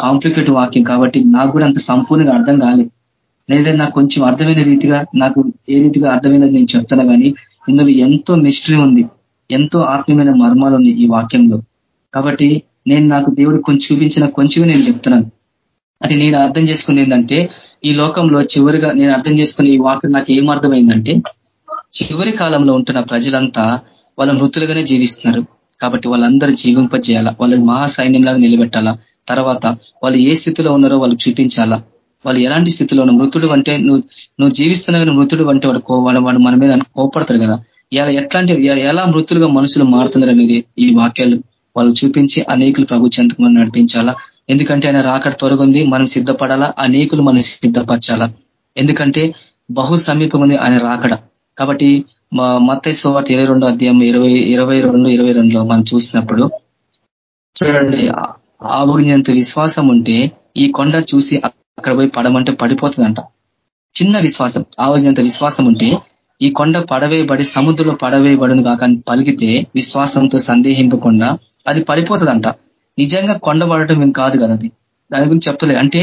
కాంప్లికేట్ వాక్యం కాబట్టి నాకు కూడా అంత సంపూర్ణంగా అర్థం కాలేదు లేదా నాకు కొంచెం అర్థమైన రీతిగా నాకు ఏ రీతిగా అర్థమైనది నేను చెప్తున్నా కానీ ఇందులో ఎంతో మిస్టరీ ఉంది. ఎంతో ఆత్మీయమైన మర్మాలు ఉన్నాయి ఈ వాక్యంలో. కాబట్టి నేను నాకు దేవుడు కొంచెం చూపించిన కొంచెమే నేను చెప్తున్నాను. అంటే నేను అర్థం చేసుకుని ఏంటంటే ఈ లోకంలో చివరిగా నేను అర్థం చేసుకునే ఈ వాక్యం నాకు ఏం అర్థమైందంటే చివరి కాలంలో ఉంటున్న ప్రజలంతా వాళ్ళ మృతులుగానే జీవిస్తున్నారు. కాబట్టి వాళ్ళందరూ జీవింపజేయాలా? వాళ్ళ మహాసైన్యంలాగా నిలబెట్టాలా? తర్వాత వాళ్ళు ఏ స్థితిలో ఉన్నారో వాళ్ళు చూపించాలా? వాళ్ళు ఎలాంటి స్థితిలో ఉన్న మృతుడు అంటే నువ్వు నువ్వు జీవిస్తున్నా కానీ మృతుడు అంటే వాడు వాడు వాడు మన మీద కోపడతారు కదా. ఇలా ఎట్లాంటి ఎలా మృతులుగా మనుషులు మారుతున్నారు అనేది ఈ వాక్యాలు వాళ్ళు చూపించి అనేకులు ప్రభు చెంతకు మనం నడిపించాలా? ఎందుకంటే ఆయన రాకడ త్వరగుంది మనం సిద్ధపడాలా? అనేకులు మనం సిద్ధపరచాలా? ఎందుకంటే బహు సమీపం ఉంది ఆయన రాకడ. కాబట్టి మా మత్తైశ్వార్త ఇరవై రెండో అధ్యాయం ఇరవై ఇరవై రెండు ఇరవై రెండులో మనం చూసినప్పుడు చూడండి ఆవుగినంత విశ్వాసం ఉంటే ఈ కొండ చూసి అక్కడ పోయి పడమంటే పడిపోతుందంట. చిన్న విశ్వాసం ఆవగినంత విశ్వాసం ఉంటే ఈ కొండ పడవేయబడి సముద్రంలో పడవేయబడును కాక పలిగితే విశ్వాసంతో సందేహింపకుండా అది పడిపోతుందంట. నిజంగా కొండ పడటం ఏం కాదు కదా అది. దాని గురించి చెప్తలే. అంటే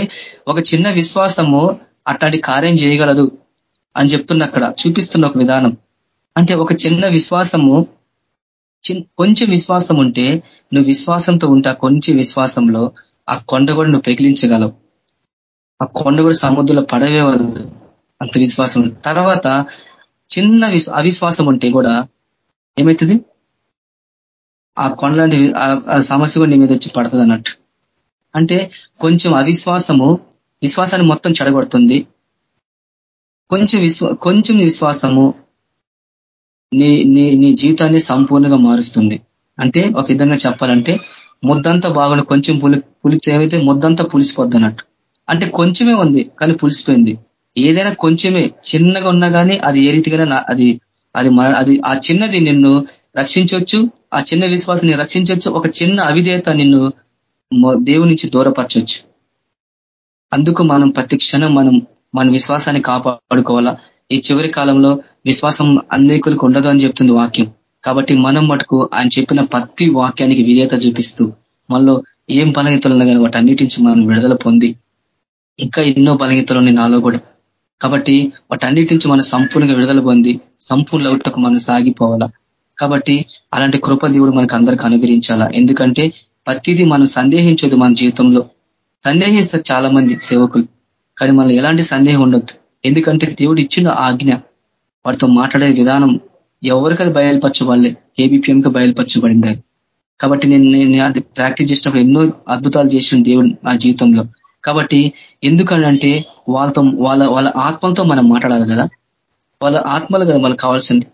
ఒక చిన్న విశ్వాసము అట్లాంటి కార్యం చేయగలదు అని చెప్తున్న అక్కడ చూపిస్తున్న ఒక విధానం. అంటే ఒక చిన్న విశ్వాసము కొంచెం విశ్వాసం ఉంటే నువ్వు విశ్వాసంతో ఉంటే కొంచెం విశ్వాసంలో ఆ కొండ కూడా నువ్వు పెగిలించగలవు. ఆ కొండ కూడా సముద్రంలో పడవే అంత విశ్వాసం. తర్వాత చిన్న అవిశ్వాసం ఉంటే కూడా ఏమవుతుంది ఆ కొండలాంటి ఆ సమస్య కూడా నీ మీద వచ్చి పడుతుంది అన్నట్టు. అంటే కొంచెం అవిశ్వాసము విశ్వాసాన్ని మొత్తం చెడగొడుతుంది. కొంచెం విశ్వా కొంచెం విశ్వాసము నీ నీ నీ జీవితాన్ని సంపూర్ణంగా మారుస్తుంది. అంటే ఒక విధంగా చెప్పాలంటే ముద్దంతా బాగుంది కొంచెం పులి పులిపితే ఏమైతే ముద్దంతా పులిసిపోద్ది అన్నట్టు. అంటే కొంచెమే ఉంది కానీ పులిసిపోయింది. ఏదైనా కొంచెమే చిన్నగా ఉన్నా కానీ అది ఏ రీతిగా అది అది అది ఆ చిన్నది నిన్ను రక్షించవచ్చు ఆ చిన్న విశ్వాసాన్ని రక్షించవచ్చు ఒక చిన్న అవిధేయత నిన్ను దేవుడి నుంచి దూరపరచవచ్చు అందుకు మనం ప్రతి క్షణం మనం మన విశ్వాసాన్ని కాపాడుకోవాలా. ఈ చివరి కాలంలో విశ్వాసం అనేకులకు ఉండదు అని చెప్తుంది వాక్యం. కాబట్టి మనం మటుకు ఆయన చెప్పిన ప్రతి వాక్యానికి విధేయత చూపిస్తూ మనలో ఏం బలహీతలు ఉన్నా కానీ వాటి అన్నిటి నుంచి మనం విడుదల పొంది ఇంకా ఎన్నో బలహీతలు ఉన్నాయి నాలో కూడా. కాబట్టి వాటి అన్నిటి నుంచి మనం సంపూర్ణంగా విడుదల పొంది సంపూర్ణ అవుటకు మనం సాగిపోవాలా. కాబట్టి అలాంటి కృప దేవుడు మనకు అందరికి అనుగ్రహించాలా? ఎందుకంటే ప్రతిదీ మనం సందేహించదు మన జీవితంలో. సందేహిస్తారు చాలా మంది సేవకులు. కానీ మనం ఎలాంటి సందేహం ఉండొద్దు. ఎందుకంటే దేవుడు ఇచ్చిన ఆజ్ఞ వాటితో మాట్లాడే విధానం ఎవరికది బయలుపరచు వాళ్ళే ఏబిపిఎంకి బయలుపరచబడింది అది. కాబట్టి నేను నేను అది ప్రాక్టీస్ చేసినప్పుడు ఎన్నో అద్భుతాలు చేసిన దేవుడు నా జీవితంలో. కాబట్టి ఎందుకనంటే వాళ్ళతో వాళ్ళ వాళ్ళ ఆత్మలతో మనం మాట్లాడాలి కదా? వాళ్ళ ఆత్మలు కదా మనకు కావాల్సింది.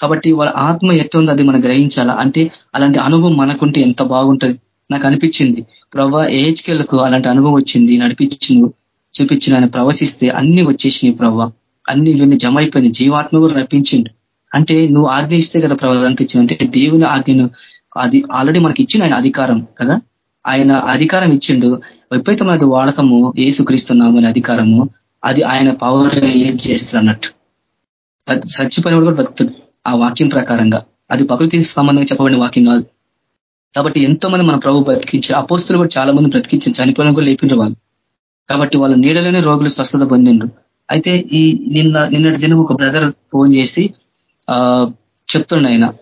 కాబట్టి వాళ్ళ ఆత్మ ఎట్టుంది అది మనం గ్రహించాలా? అంటే అలాంటి అనుభవం మనకుంటే ఎంత బాగుంటుంది? నాకు అనిపించింది. ప్రభా ఏహెచ్కేలకు అలాంటి అనుభవం వచ్చింది నడిపించింది చూపించిన ఆయన ప్రవచిస్తే అన్ని వచ్చేసినాయి ప్రభా అన్ని ఇవన్నీ జమ అయిపోయినాయి. జీవాత్మ కూడా రప్పించిండు. అంటే నువ్వు ఆజ్ఞ ఇస్తే కదా ప్రభావ అంత అంటే దేవుని ఆజ్ఞను అది ఆల్రెడీ మనకి ఇచ్చిన ఆయన అధికారం కదా? ఆయన అధికారం ఇచ్చిండు. విపరీతమైన మనది వాడకము ఏసుక్రీస్తున్నాము అనే అధికారము అది ఆయన పవర్ చేస్తున్నట్టు చచ్చిపోయిన కూడా బతుకుతుంది ఆ వాక్యం ప్రకారంగా. అది ప్రకృతి సంబంధంగా చెప్పబడిన వాక్యం కాదు. కాబట్టి ఎంతో మంది మన ప్రభు బ్రతికించి అపోస్తులు కూడా చాలా మంది బ్రతికించి చనిపోయిన కూడా లేపిండ్రు వాళ్ళు. కాబట్టి వాళ్ళ నీడలోనే రోగులు స్వస్థత పొందిండ్రు. అయితే ఈ నిన్న నిన్నటి దినం ఒక బ్రదర్ ఫోన్ చేసి ఆ చెప్తుండ ఆయన.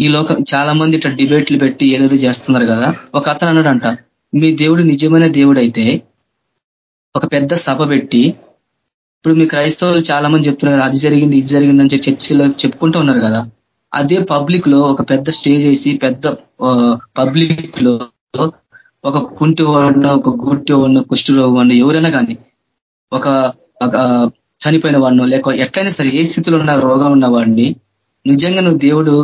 ఈ లోకం చాలా మంది ఇట్లా డిబేట్లు పెట్టి ఏదేదో చేస్తున్నారు కదా. ఒక అతను అన్నాడంట మీ దేవుడు నిజమైన దేవుడు అయితే ఒక పెద్ద సభ పెట్టి ఇప్పుడు మీ క్రైస్తవులు చాలా మంది చెప్తున్నారు అది జరిగింది ఇది జరిగింది అని చెప్పి చర్చిలో చెప్పుకుంటూ ఉన్నారు కదా. అదే పబ్లిక్లో ఒక పెద్ద స్టేజ్ వేసి పెద్ద పబ్లిక్లో ఒక కుంటి వాడిన ఒక గుట్టి వాడిన కుష్ఠరోగం వాడిన ఎవరైనా కానీ ఒక చనిపోయిన వాడినో లేక ఎట్లయినా సరే ఏ స్థితిలో ఉన్న రోగం ఉన్న వాడిని నిజంగా నువ్వు దేవుడు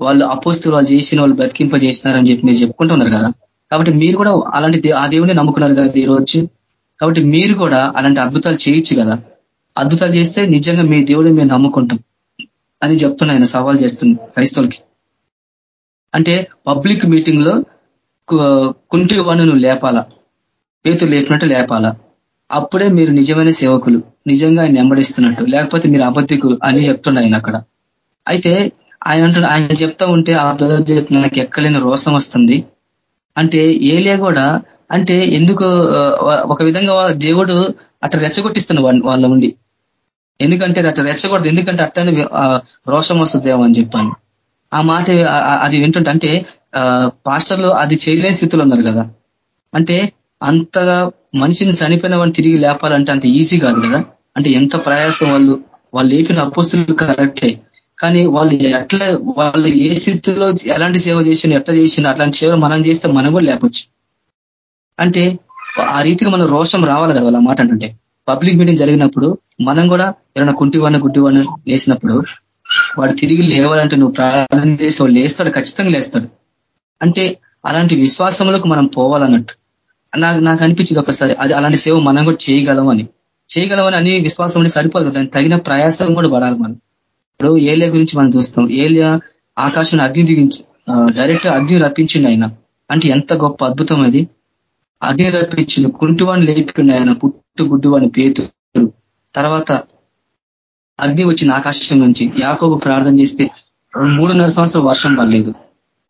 వాళ్ళు అపోస్తులు వాళ్ళు చేసిన వాళ్ళు బతికింప చేసినారని చెప్పి మీరు చెప్పుకుంటున్నారు కదా. కాబట్టి మీరు కూడా అలాంటి ఆ దేవుడిని నమ్ముకున్నారు కదా ఈ రోజు. కాబట్టి మీరు కూడా అలాంటి అద్భుతాలు చేయొచ్చు కదా. అద్భుతాలు చేస్తే నిజంగా మీ దేవుడు మేము నమ్ముకుంటాం అని చెప్తున్నా ఆయన సవాల్ చేస్తుంది క్రైస్తవులకి. అంటే పబ్లిక్ మీటింగ్లో కుంటి వాడిని లేపాల. లేపాలా పేతులు లేపినట్టు లేపాలా. అప్పుడే మీరు నిజమైన సేవకులు నిజంగా ఆయన వెంబడిస్తున్నట్టు లేకపోతే మీరు అబద్ధికులు అని చెప్తుండ ఆయన అక్కడ. అయితే ఆయన అంటున్న ఆయన చెప్తా ఉంటే ఆ బ్రదర్ చెప్పిన నాకు ఎక్కలేని రోసం వస్తుంది. అంటే ఏలియా కూడా అంటే ఎందుకు ఒక విధంగా దేవుడు అట్లా రెచ్చగొట్టిస్తున్న వాళ్ళ ఉండి. ఎందుకంటే అట్లా రెచ్చగొడదు ఎందుకంటే అట్టనే రోషం వస్తుందేమో అని చెప్పాను ఆ మాట అది వింటుంటే అంటే పాస్టర్లు అది చేయలేని స్థితిలో ఉన్నారు కదా. అంటే అంతగా మనిషిని చనిపోయిన వాడిని తిరిగి లేపాలంటే అంత ఈజీ కాదు కదా. అంటే ఎంత ప్రయాసం వాళ్ళు వాళ్ళు లేపిన అపోస్తులు కరెక్టే. కానీ వాళ్ళు ఎట్లా వాళ్ళు ఏ స్థితిలో ఎలాంటి సేవ చేసిన ఎట్లా చేసిన అట్లాంటి సేవ మనం చేస్తే మనం కూడా లేపచ్చు. అంటే ఆ రీతిగా మనం రోషం రావాలి కదా వాళ్ళ మాట అంటుంటే. పబ్లిక్ మీటింగ్ జరిగినప్పుడు మనం కూడా ఎవరైనా కుంటివాడిన గుడ్డివాడిని లేచినప్పుడు వాడు తిరిగి లేవాలంటే నువ్వు ప్రార్థన చేసి లేస్తాడు ఖచ్చితంగా లేస్తాడు. అంటే అలాంటి విశ్వాసంలోకి మనం పోవాలన్నట్టు. నాకు నాకు అనిపించింది ఒకసారి అది అలాంటి సేవ మనం కూడా చేయగలం అని. చేయగలమని అని విశ్వాసం అంటే సరిపోదు దానికి తగిన ప్రయాసం కూడా పడాలి మనం. ఇప్పుడు ఏలియా గురించి మనం చూస్తాం. ఏలియా ఆకాశం అగ్ని దిగించి డైరెక్ట్ అగ్ని రప్పించింది ఆయన. అంటే ఎంత గొప్ప అద్భుతం అది. అగ్ని రప్పించిన కుంటువాన్ని లేపిండి ఆయన పుట్టు గుడ్డివాడిని పేతురు. తర్వాత అగ్ని వచ్చిన ఆకాశం నుంచి. యాకోబు ప్రార్థన చేస్తే మూడున్నర సంవత్సరం వర్షం పడలేదు.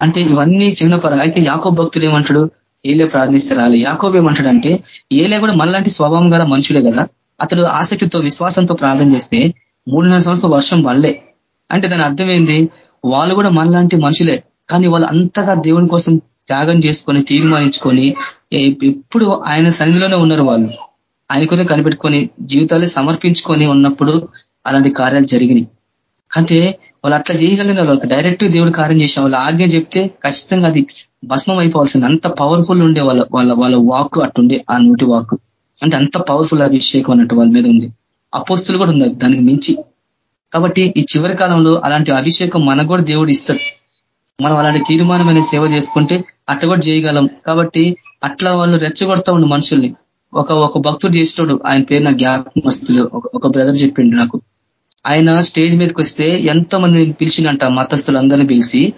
అంటే ఇవన్నీ చిన్న పరంగా అయితే యాకోబు భక్తులు ఏమంటాడు? ఏలే ప్రార్థిస్తే రాలే. యాకోబు ఏమంటాడంటే ఏలే కూడా మనలాంటి స్వభావం గల మనుషులే కదా. అతడు ఆసక్తితో విశ్వాసంతో ప్రార్థన చేస్తే మూడున్నర సంవత్సరం వర్షం పడలే. అంటే దాని అర్థం ఏంది? వాళ్ళు కూడా మనలాంటి మనుషులే. కానీ వాళ్ళు అంతగా దేవుని కోసం త్యాగం చేసుకొని తీర్మానించుకొని ఎప్పుడు ఆయన సన్నిధిలోనే ఉన్నారు వాళ్ళు. ఆయన కోసం కనిపెట్టుకొని జీవితాలు సమర్పించుకొని ఉన్నప్పుడు అలాంటి కార్యాలు జరిగినాయి. అంటే వాళ్ళు అట్లా చేయగలిగిన వాళ్ళకి డైరెక్ట్ దేవుడు కార్యం చేసిన వాళ్ళు ఆజ్ఞ చెప్తే ఖచ్చితంగా అది భస్మం అయిపోవాల్సింది. అంత పవర్ఫుల్ ఉండే వాళ్ళ వాళ్ళ వాళ్ళ వాక్ అట్టుండే ఆ నోటి వాక్. అంటే అంత పవర్ఫుల్ అభిషేకం అన్నట్టు వాళ్ళ మీద ఉంది. అపోస్తులు కూడా ఉంది దానికి మించి. కాబట్టి ఈ చివరి కాలంలో అలాంటి అభిషేకం మనకు కూడా దేవుడు ఇస్తాడు. మనం అలాంటి తీర్మానమైన సేవ చేసుకుంటే అట్ట కూడా చేయగలం. కాబట్టి అట్లా వాళ్ళు రెచ్చగొడతా ఉండు మనుషుల్ని. ఒక ఒక భక్తుడు చేసినోడు ఆయన పేరు నా జ్ఞాపకం వస్తుంది ఒక బ్రదర్ చెప్పిండు నాకు. ఆయన స్టేజ్ మీదకి వస్తే ఎంతో మంది పిలిచిండంట మతస్థులందరినీ పిలిచి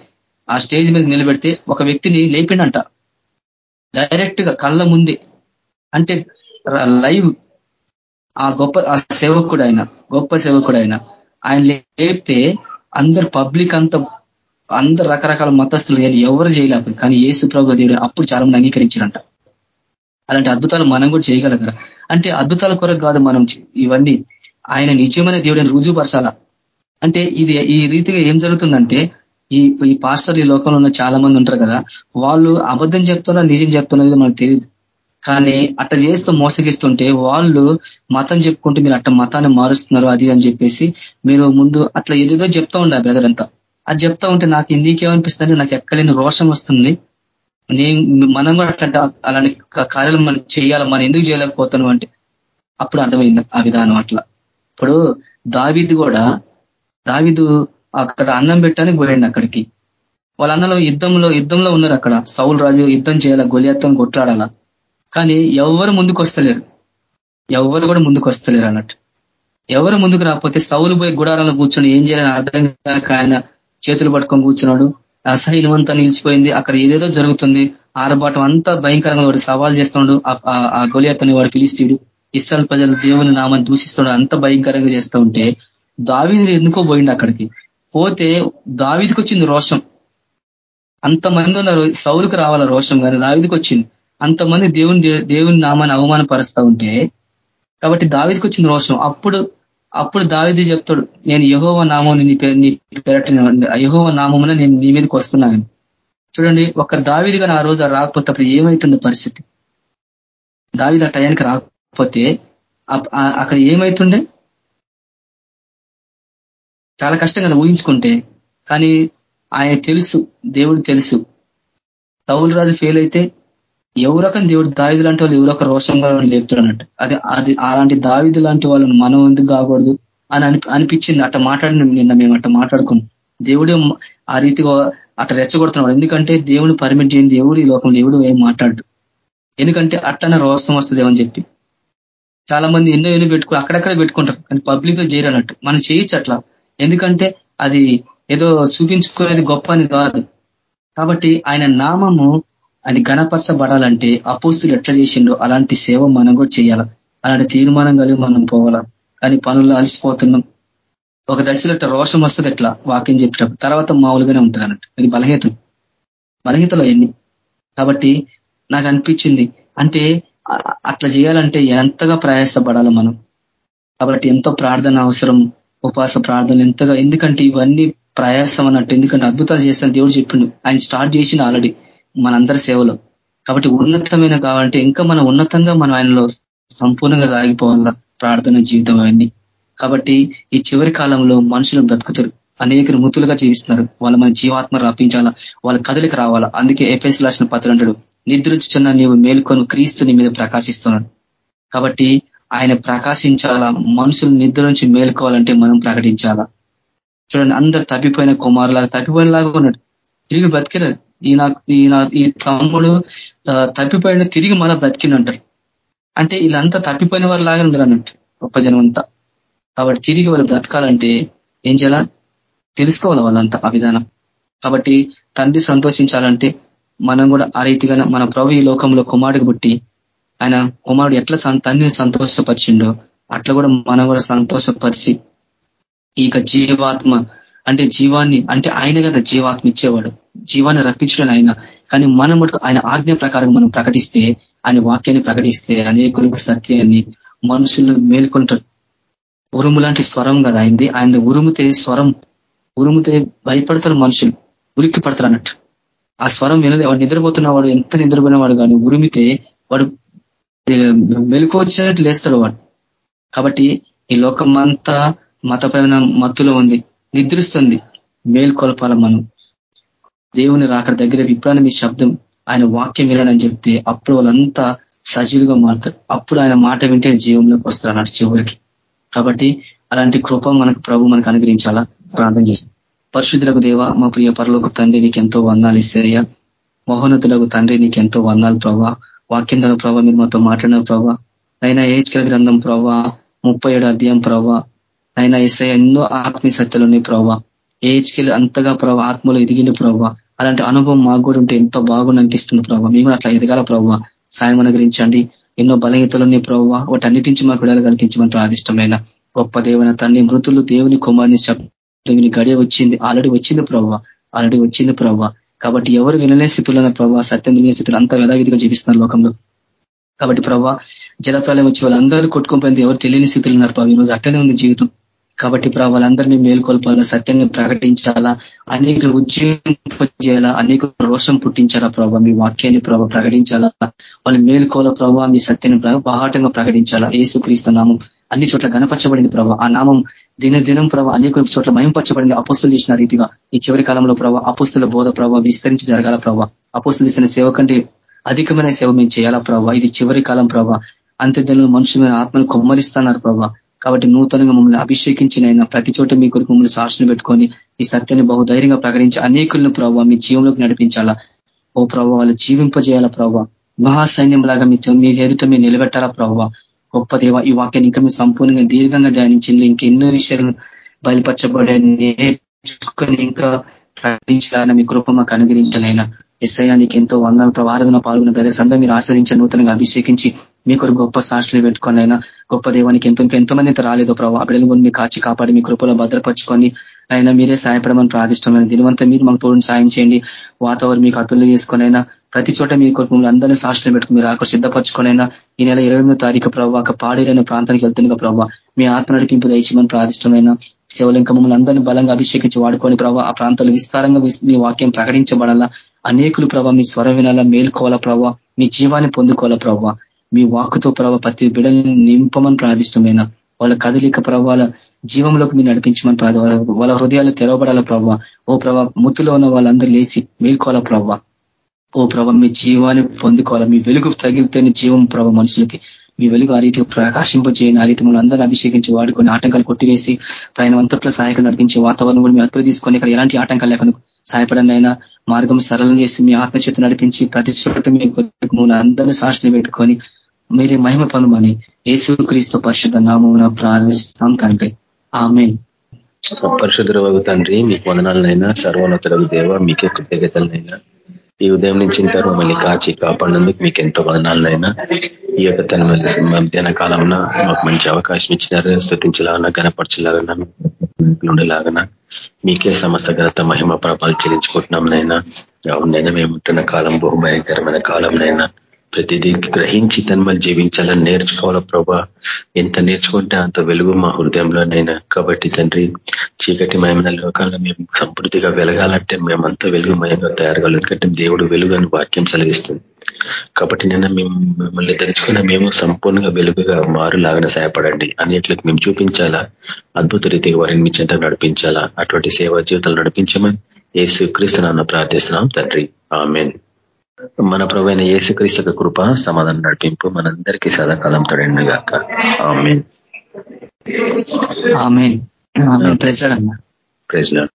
ఆ స్టేజ్ మీద నిలబెడితే ఒక వ్యక్తిని లేపిండంట. డైరెక్ట్గా కళ్ళ ముందే. అంటే లైవ్. ఆ గొప్ప ఆ సేవకుడు ఆయన గొప్ప సేవకుడు ఆయన. ఆయన లేపితే అందరు పబ్లిక్ అంతా అందరు రకరకాల మతస్థులు కానీ ఎవరు చేయలేకపోయి కానీ ఏసు ప్రభు దేవుడు అప్పుడు చాలా మంది అంగీకరించారంట. అలాంటి అద్భుతాలు మనం కూడా చేయగలగరా అంటే అద్భుతాల కొరకు కాదు మనం ఇవన్నీ. ఆయన నిజమైన దేవుడిని రుజువుపరచాల? అంటే ఇది ఈ రీతిగా ఏం జరుగుతుందంటే ఈ ఈ పాస్టర్ ఈ లోకంలో ఉన్న చాలా మంది ఉంటారు కదా వాళ్ళు అబద్ధం చెప్తున్నా నిజం చెప్తున్నది మనకు తెలియదు కానీ అట్ట చేస్తూ మోసగిస్తుంటే వాళ్ళు మతం చెప్పుకుంటే మీరు అట్ట మతాన్ని మారుస్తున్నారు అది అని చెప్పేసి మీరు ముందు అట్లా ఏదేదో చెప్తా ఉండాలి బ్రదర్ అంతా. అది చెప్తా ఉంటే నాకు నీకేమనిపిస్తుంది నాకు ఎక్కలేని రోషం వస్తుంది. నేను మనం కూడా అట్లా అలాంటి కార్యాలు మనం చేయాలి మనం ఎందుకు చేయలేకపోతాను అంటే అప్పుడు అర్థమైంది ఆ విధానం అట్లా. ఇప్పుడు దావిది కూడా దావిదు అక్కడ అన్నం పెట్టడానికి పోయండి అక్కడికి. వాళ్ళ అన్నలో యుద్ధంలో యుద్ధంలో ఉన్నారు అక్కడ. సౌల్ రాజు యుద్ధం చేయాలా గొలియత్వం కొట్లాడాలా? కానీ ఎవరు ముందుకు వస్తలేరు. ఎవరు కూడా ముందుకు వస్తలేరు అన్నట్టు. ఎవరు ముందుకు రాకపోతే సౌలు పోయి గుడారాలను కూర్చొని ఏం చేయాలని అర్థం కాక ఆయన చేతులు పట్టుకొని కూర్చున్నాడు. అసహ్యం అంతా నిలిచిపోయింది. అక్కడ ఏదేదో జరుగుతుంది. ఆరబాటం అంతా భయంకరంగా వాడు సవాల్ చేస్తున్నాడు ఆ గొలియత్తని వాడు పిలిస్తీడు. ఇస్రాల్ ప్రజలు దేవుని నామాన్ని దూషిస్తున్నాడు అంత భయంకరంగా చేస్తూ ఉంటే దావీది ఎందుకో పోయిండు అక్కడికి? పోతే దావీదికి వచ్చింది రోషం. అంతమంది ఉన్నారు. సౌలుకు రావాల రోషం కానీ దావిదికి వచ్చింది. అంతమంది దేవుని దేవుని నామాన్ని అవమానపరుస్తూ ఉంటే కాబట్టి దావిదికి వచ్చింది రోషం. అప్పుడు అప్పుడు దావిది చెప్తాడు నేను యహోవ నామం నీ పేరట యహోవ నామమున నేను నీ మీదకి వస్తున్నాను. చూడండి ఒక దావిదిగా ఆ రోజు రాకపోతే అప్పుడు ఏమవుతుంది పరిస్థితి? దావిది ఆ టయానికి రాకపోతే అక్కడ ఏమవుతుండే చాలా కష్టం కదా ఊహించుకుంటే. కానీ ఆయన తెలుసు దేవుడు తెలుసు. తౌలు రాజు ఫెయిల్ అయితే ఎవరొకని దేవుడు దావిదు లాంటి వాళ్ళు ఎవరొక రోషంగా లేపుతాడు అన్నట్టు అది అది అలాంటి దావిదు లాంటి వాళ్ళని మనం ఎందుకు కాకూడదు అని అనిపించింది. అట్ట మాట్లాడిన నిన్న మేము అట్ట మాట్లాడుకున్నాం. దేవుడే ఆ రీతిగా అట్ట రెచ్చగొడుతున్నాడు. ఎందుకంటే దేవుని పర్మిట్ చేయని దేవుడు ఈ లోకంలో దేవుడు ఏం మాట్లాడు ఎందుకంటే అట్టనే రోషం వస్తుంది అని చెప్పి. చాలా మంది ఎన్నో ఎన్నో పెట్టుకో అక్కడక్కడ పెట్టుకుంటారు. కానీ పబ్లిక్లో చేయరన్నట్టు. మనం చేయొచ్చు అట్లా. ఎందుకంటే అది ఏదో చూపించుకునేది గొప్ప అని కాదు. కాబట్టి ఆయన నామము అది గణపరచబడాలంటే అపోస్తులు ఎట్లా చేసిండో అలాంటి సేవ మనం కూడా చేయాల? అలాంటి తీర్మానం కలిగి మనం పోవాలా? కానీ పనుల్లో అలసిపోతున్నాం. ఒక దశలో ఇట్లా రోషం వస్తుంది ఎట్లా? వాక్యం చెప్పినప్పుడు తర్వాత మామూలుగానే ఉంటుంది అన్నట్టు. అది బలహీత బలహీతలో ఎన్ని? కాబట్టి నాకు అనిపించింది అంటే అట్లా చేయాలంటే ఎంతగా ప్రయాసపడాలి మనం? కాబట్టి ఎంతో ప్రార్థన అవసరం ఉపాస ప్రార్థనలు ఎంతగా ఎందుకంటే ఇవన్నీ ప్రయాసం అన్నట్టు. ఎందుకంటే అద్భుతాలు చేస్తాను దేవుడు చెప్పిండు. ఆయన స్టార్ట్ చేసిన ఆల్రెడీ. మనందరి సేవలో. కాబట్టి ఉన్నతమైన కావాలంటే ఇంకా మనం ఉన్నతంగా మనం ఆయనలో సంపూర్ణంగా సాగిపోవాల ప్రార్థన జీవితం అవన్నీ. కాబట్టి ఈ చివరి కాలంలో మనుషులు బ్రతుకుతారు. అనేకరు మృతులుగా జీవిస్తున్నారు. వాళ్ళ మన జీవాత్మ రాపించాలా వాళ్ళ కదలికి రావాలా? అందుకే ఎఫ్ఎస్ రాసిన పత్రం అంటాడు నిద్రించుచున్న నీవు మేల్కొని క్రీస్తుని మీద ప్రకాశిస్తున్నాడు. కాబట్టి ఆయన ప్రకాశించాలా? మనుషులు నిద్ర నుంచి మేలుకోవాలంటే మనం ప్రకటించాలా? చూడండి అందరు తప్పిపోయిన కుమారులాగా తప్పిపోయినలాగా ఉన్నాడు. తిరిగి బ్రతికినారు ఈయన ఈయన ఈ తమ్ముడు తప్పిపోయిన తిరిగి మళ్ళా బ్రతికినంటారు అంటే వీళ్ళంతా తప్పిపోయిన వారు లాగా ఉండరు అన్నట్టు గొప్ప జనం అంతా కాబట్టి తిరిగి వాళ్ళు బ్రతకాలంటే ఏం చేయాలా? తెలుసుకోవాలి వాళ్ళంతా ఆ విధానం. కాబట్టి తండ్రి సంతోషించాలంటే మనం కూడా ఆ రీతిగా మన ప్రభు ఈ లోకంలో కుమారుడికి పుట్టి ఆయన కుమారుడు ఎట్లా తండ్రిని సంతోషపరిచిండో అట్లా కూడా మనం కూడా సంతోషపరిచి ఈ జీవాత్మ అంటే జీవాన్ని అంటే ఆయన కదా జీవాత్మ ఇచ్చేవాడు. జీవాన్ని రప్పించడం ఆయన కానీ మనం మటుకు ఆయన ఆజ్ఞ ప్రకారం మనం ప్రకటిస్తే ఆయన వాక్యాన్ని ప్రకటిస్తే అనేకులకు సత్యాన్ని మనుషులు మేల్కొంటారు ఉరుము లాంటి స్వరం కదా అయింది ఆయన ఉరుముతే స్వరం ఉరుముతే భయపడతారు మనుషులు ఉలిక్కి పడతారు అన్నట్టు. ఆ స్వరం వినలే వాడు నిద్రపోతున్న వాడు ఎంత నిద్రపోయినవాడు కానీ ఉరిమితే వాడు మెలకు వచ్చినట్టు లేస్తాడు వాడు. కాబట్టి ఈ లోకం అంతా మతపరమైన మత్తులో ఉంది నిద్రిస్తుంది మేల్కొల్పాల మనం. దేవుని రాకడ దగ్గర విప్రాన్ని మీ శబ్దం ఆయన వాక్యం వినడని చెప్తే అప్పుడు వాళ్ళంతా సజీవులుగా మారుతారు. అప్పుడు ఆయన మాట వింటే జీవంలోకి వస్తారు అన్నట్టు చివరికి. కాబట్టి అలాంటి కృప మనకు ప్రభు మనకు అనుగ్రహించాలా? ప్రార్థన చేస్తాం. పరిశుద్ధులకు దేవ మా ప్రియ పరలోక తండ్రి నీకు ఎంతో వందాలు ఇస్తారయ్యా మహోన్నతులకు తండ్రి నీకు ఎంతో వందాలు ప్రభా. వాక్యం ద్వారా ప్రభావ మీరు మాతో మాట్లాడిన ప్రభా. అయినా ఏజ్కల గ్రంథం ప్రభా ముప్పై ఏడు అధ్యాయం ప్రభా. అయినా ఇస్తే ఎన్నో ఆత్మీయ సత్యలు ఉన్నాయి ప్రభా. ఏజ్కెళ్ళి అంతగా ప్రభావ ఆత్మలో ఎదిగింది ప్రభావ అలాంటి అనుభవం మాకు కూడా ఉంటే ఎంతో బాగుంది అనిపిస్తుంది ప్రభావ మేము అట్లా ఎదగాల ప్రభావ సాయం అనుగ్రహించండి. ఎన్నో బలహీతలు ప్రభావ వాటి అన్నిటించి మాకు విడాలు కల్పించమని ప్రాదిష్టమైన గొప్ప దేవన తన్ని మృతులు దేవుని కుమార్ని శబ్దం గడియ వచ్చింది. ఆల్రెడీ వచ్చింది ప్రభావ ఆల్రెడీ వచ్చింది ప్రభావ కాబట్టి ఎవరు వినలే స్థితులన్న ప్రభావ సత్యం తెలియని స్థితులు అంతా యథావిధిగా జీవిస్తున్నారు లోకంలో. కాబట్టి ప్రభావ జలప్రాలయం వచ్చి వాళ్ళందరూ కొట్టుకోపోయింది ఎవరు తెలియని స్థితులు ఉన్నారు ప్రభావ ఈరోజు అట్టనే ఉంది జీవితం. కాబట్టి ప్రభావ వాళ్ళందరినీ మేల్కొల్పాలా సత్యాన్ని ప్రకటించాలా అనేక ఉద్యోగం అనేక రోషం పుట్టించాలా ప్రభావ మీ వాక్యాన్ని ప్రభావ ప్రకటించాలా వాళ్ళు మేల్కోల ప్రభావ మీ సత్యాన్ని బాహాటంగా ప్రకటించాలా ఏసుక్రీస్తు నామం అన్ని చోట్ల గనపరచబడింది ప్రభావ ఆ నామం దినదినం ప్రభావ అనేక చోట్ల మయంపరచబడింది అపుస్తులు చేసిన రీతిగా. ఈ చివరి కాలంలో ప్రభావ అపోస్తుల బోధ ప్రభావ విస్తరించి జరగాల ప్రభావ అపుస్తులు చేసిన సేవ కంటే అధికమైన సేవ మేము చేయాలా ప్రభావ ఇది చివరి కాలం ప్రభావ అంత్యదినంలో మనుషుల ఆత్మను కొమ్మరిస్తున్నారు ప్రభావ కాబట్టి నూతనంగా మమ్మల్ని అభిషేకించినైనా ప్రతి చోట మీ కొరకు మమ్మల్ని సాక్షిని పెట్టుకొని ఈ సత్యాన్ని బహుధైర్యంగా ప్రకటించి అనేకులను ప్రభావ మీ జీవంలోకి నడిపించాలా? ఓ ప్రభావ వాళ్ళు జీవింపజేయాలా ప్రభావ? మహాసైన్యం లాగా మీ మీ ఎదుట మీరు నిలబెట్టాలా ప్రభావ? గొప్ప దేవ ఈ వాక్యాన్ని ఇంకా మీరు సంపూర్ణంగా దీర్ఘంగా ధ్యానించింది ఇంకెన్నో విషయాలు బయలుపరచబడే నేర్చుకొని ఇంకా ప్రకటించాలని మీ కృప మాకు అనుగ్రహించాలైనా ఎస్ఐ ఎంతో వందల ప్రవారణ పాల్గొన్న బ్రదర్స్ అందరూ మీరు ఆశ్రయించి నూతనంగా అభిషేకించి మీ కొరకు గొప్ప సాక్షులు పెట్టుకొని అయినా గొప్ప దేవానికి ఎంతో ఎంతో మంది రాలేదో ప్రభావ బిడ్డలు మీ కాచి కాపాడి మీ కృపలో భద్రపరుచుకొని అయినా మీరే సాయపడమని ప్రార్థిష్టమైన దీనివంతా మీరు మాకు తోడు సాయం చేయండి. వాతావరణం మీకు అతులు తీసుకొని అయినా ప్రతి చోట మీ కొరకు మిమ్మల్ని అందరినీ సాక్షులు పెట్టుకుని మీరు అక్కడ సిద్ధపరచుకొనైనా ఈ నెల ఇరవై తారీఖు ప్రభావ ఒక పాడేరైన ప్రాంతానికి వెళ్తుండగా ప్రభావ మీ ఆత్మ నడిపింపు దయచేమని ప్రార్థిష్టమైన సేవలు ఇంకా మమ్మల్ని అందరినీ బలంగా అభిషేకించి వాడుకొని ప్రభావ ఆ ప్రాంతాలు విస్తారంగా మీ వాక్యం ప్రకటించబడాలా. అనేకులు ప్రభావ మీ స్వరం వినాలా మేల్కోవాలా ప్రభావ మీ జీవాన్ని పొందుకోవాలా ప్రభావ మీ వాక్కుతో ప్రభావ ప్రతి బిడల్ని నింపమని ప్రార్థిష్టమైన వాళ్ళ కదలిక ప్రభావాల జీవంలోకి మీరు నడిపించమని వాళ్ళ హృదయాలు తెరవబడాల ప్రభావ ఓ ప్రభావ ముత్తులో ఉన్న వాళ్ళందరూ లేచి మేల్కోవాలా ప్రభావ ఓ ప్రభావ మీ జీవాన్ని పొందుకోవాలా మీ వెలుగు తగిలితేనే జీవం ప్రభావ మనుషులకి. మీ వెలుగు ఆ రీతి ప్రకాశింపజేయండి. ఆ రీతి అందరూ అభిషేకించి వాడుకొని ఆటంకాలు కొట్టివేసి ప్రయాణం అంతట్లో సహాయకులు నడిపించే వాతావరణం కూడా మీ అదుపు తీసుకొని ఇక్కడ ఎలాంటి ఆటంకాలు లేకుండా సహాయపడండి అయినా మార్గం సరళం చేసి మీ ఆత్మచేత నడిపించి ప్రతి చోట మీ అందరినీ సాక్షిని పెట్టుకొని మీరే మహిమ పొందమని యేసు క్రీస్తు పరిశుద్ధ నామం ప్రార్థిస్తాం తండ్రి. ఆమె పరిశుద్ధ తండ్రి మీకు వందనాలనైనా సర్వోన్నతులకు దేవ మీకే కృతజ్ఞతలనైనా ఈ ఉదయం నుంచి ఇంటారు మళ్ళీ కాచి కాపాడినందుకు మీకు ఎంతో వదనాలైనా ఈ యొక్క తన మధ్యాహ్న కాలంలో మాకు మంచి అవకాశం ఇచ్చినారు. స్థుతించలాగన గనపరచలాగన ఉండేలాగనా. మీకే సమస్త ఘనత మహిమ ప్రభాలు చెల్లించుకుంటున్నాం నైనా. అవునైనా మేము ఉంటున్న కాలం బహుభయంకరమైన కాలంనైనా. ప్రతిదీ గ్రహించి తను మళ్ళీ జీవించాలని నేర్చుకోవాలా ప్రభా? ఎంత నేర్చుకుంటే అంత వెలుగు మా హృదయంలోనైనా. కాబట్టి తండ్రి చీకటి మయమైన లోకాల్లో మేము సంపూర్తిగా వెలగాలంటే మేమంతా వెలుగుమయంగా తయారుగా ఎందుకంటే దేవుడు వెలుగు అని వాక్యం సెలవిస్తుంది. కాబట్టి నిన్న మేము మిమ్మల్ని తెలుసుకున్న మేము సంపూర్ణంగా వెలుగుగా మారులాగా సహాయపడండి. అన్నిట్లకు మేము చూపించాలా? అద్భుత రీతిగా వారిని మీ చెంత నడిపించాలా? అటువంటి సేవా జీవితాలు నడిపించమని ఏసు క్రీస్తునాన్న ప్రార్థిస్తున్నాం తండ్రి. ఆమెన్. మన ప్రవైన యేసుక్రీస్తు కృప సమాధానం నడిపింపు మనందరికీ సదాకాలం తోడండి గాక ఆమెన్. President president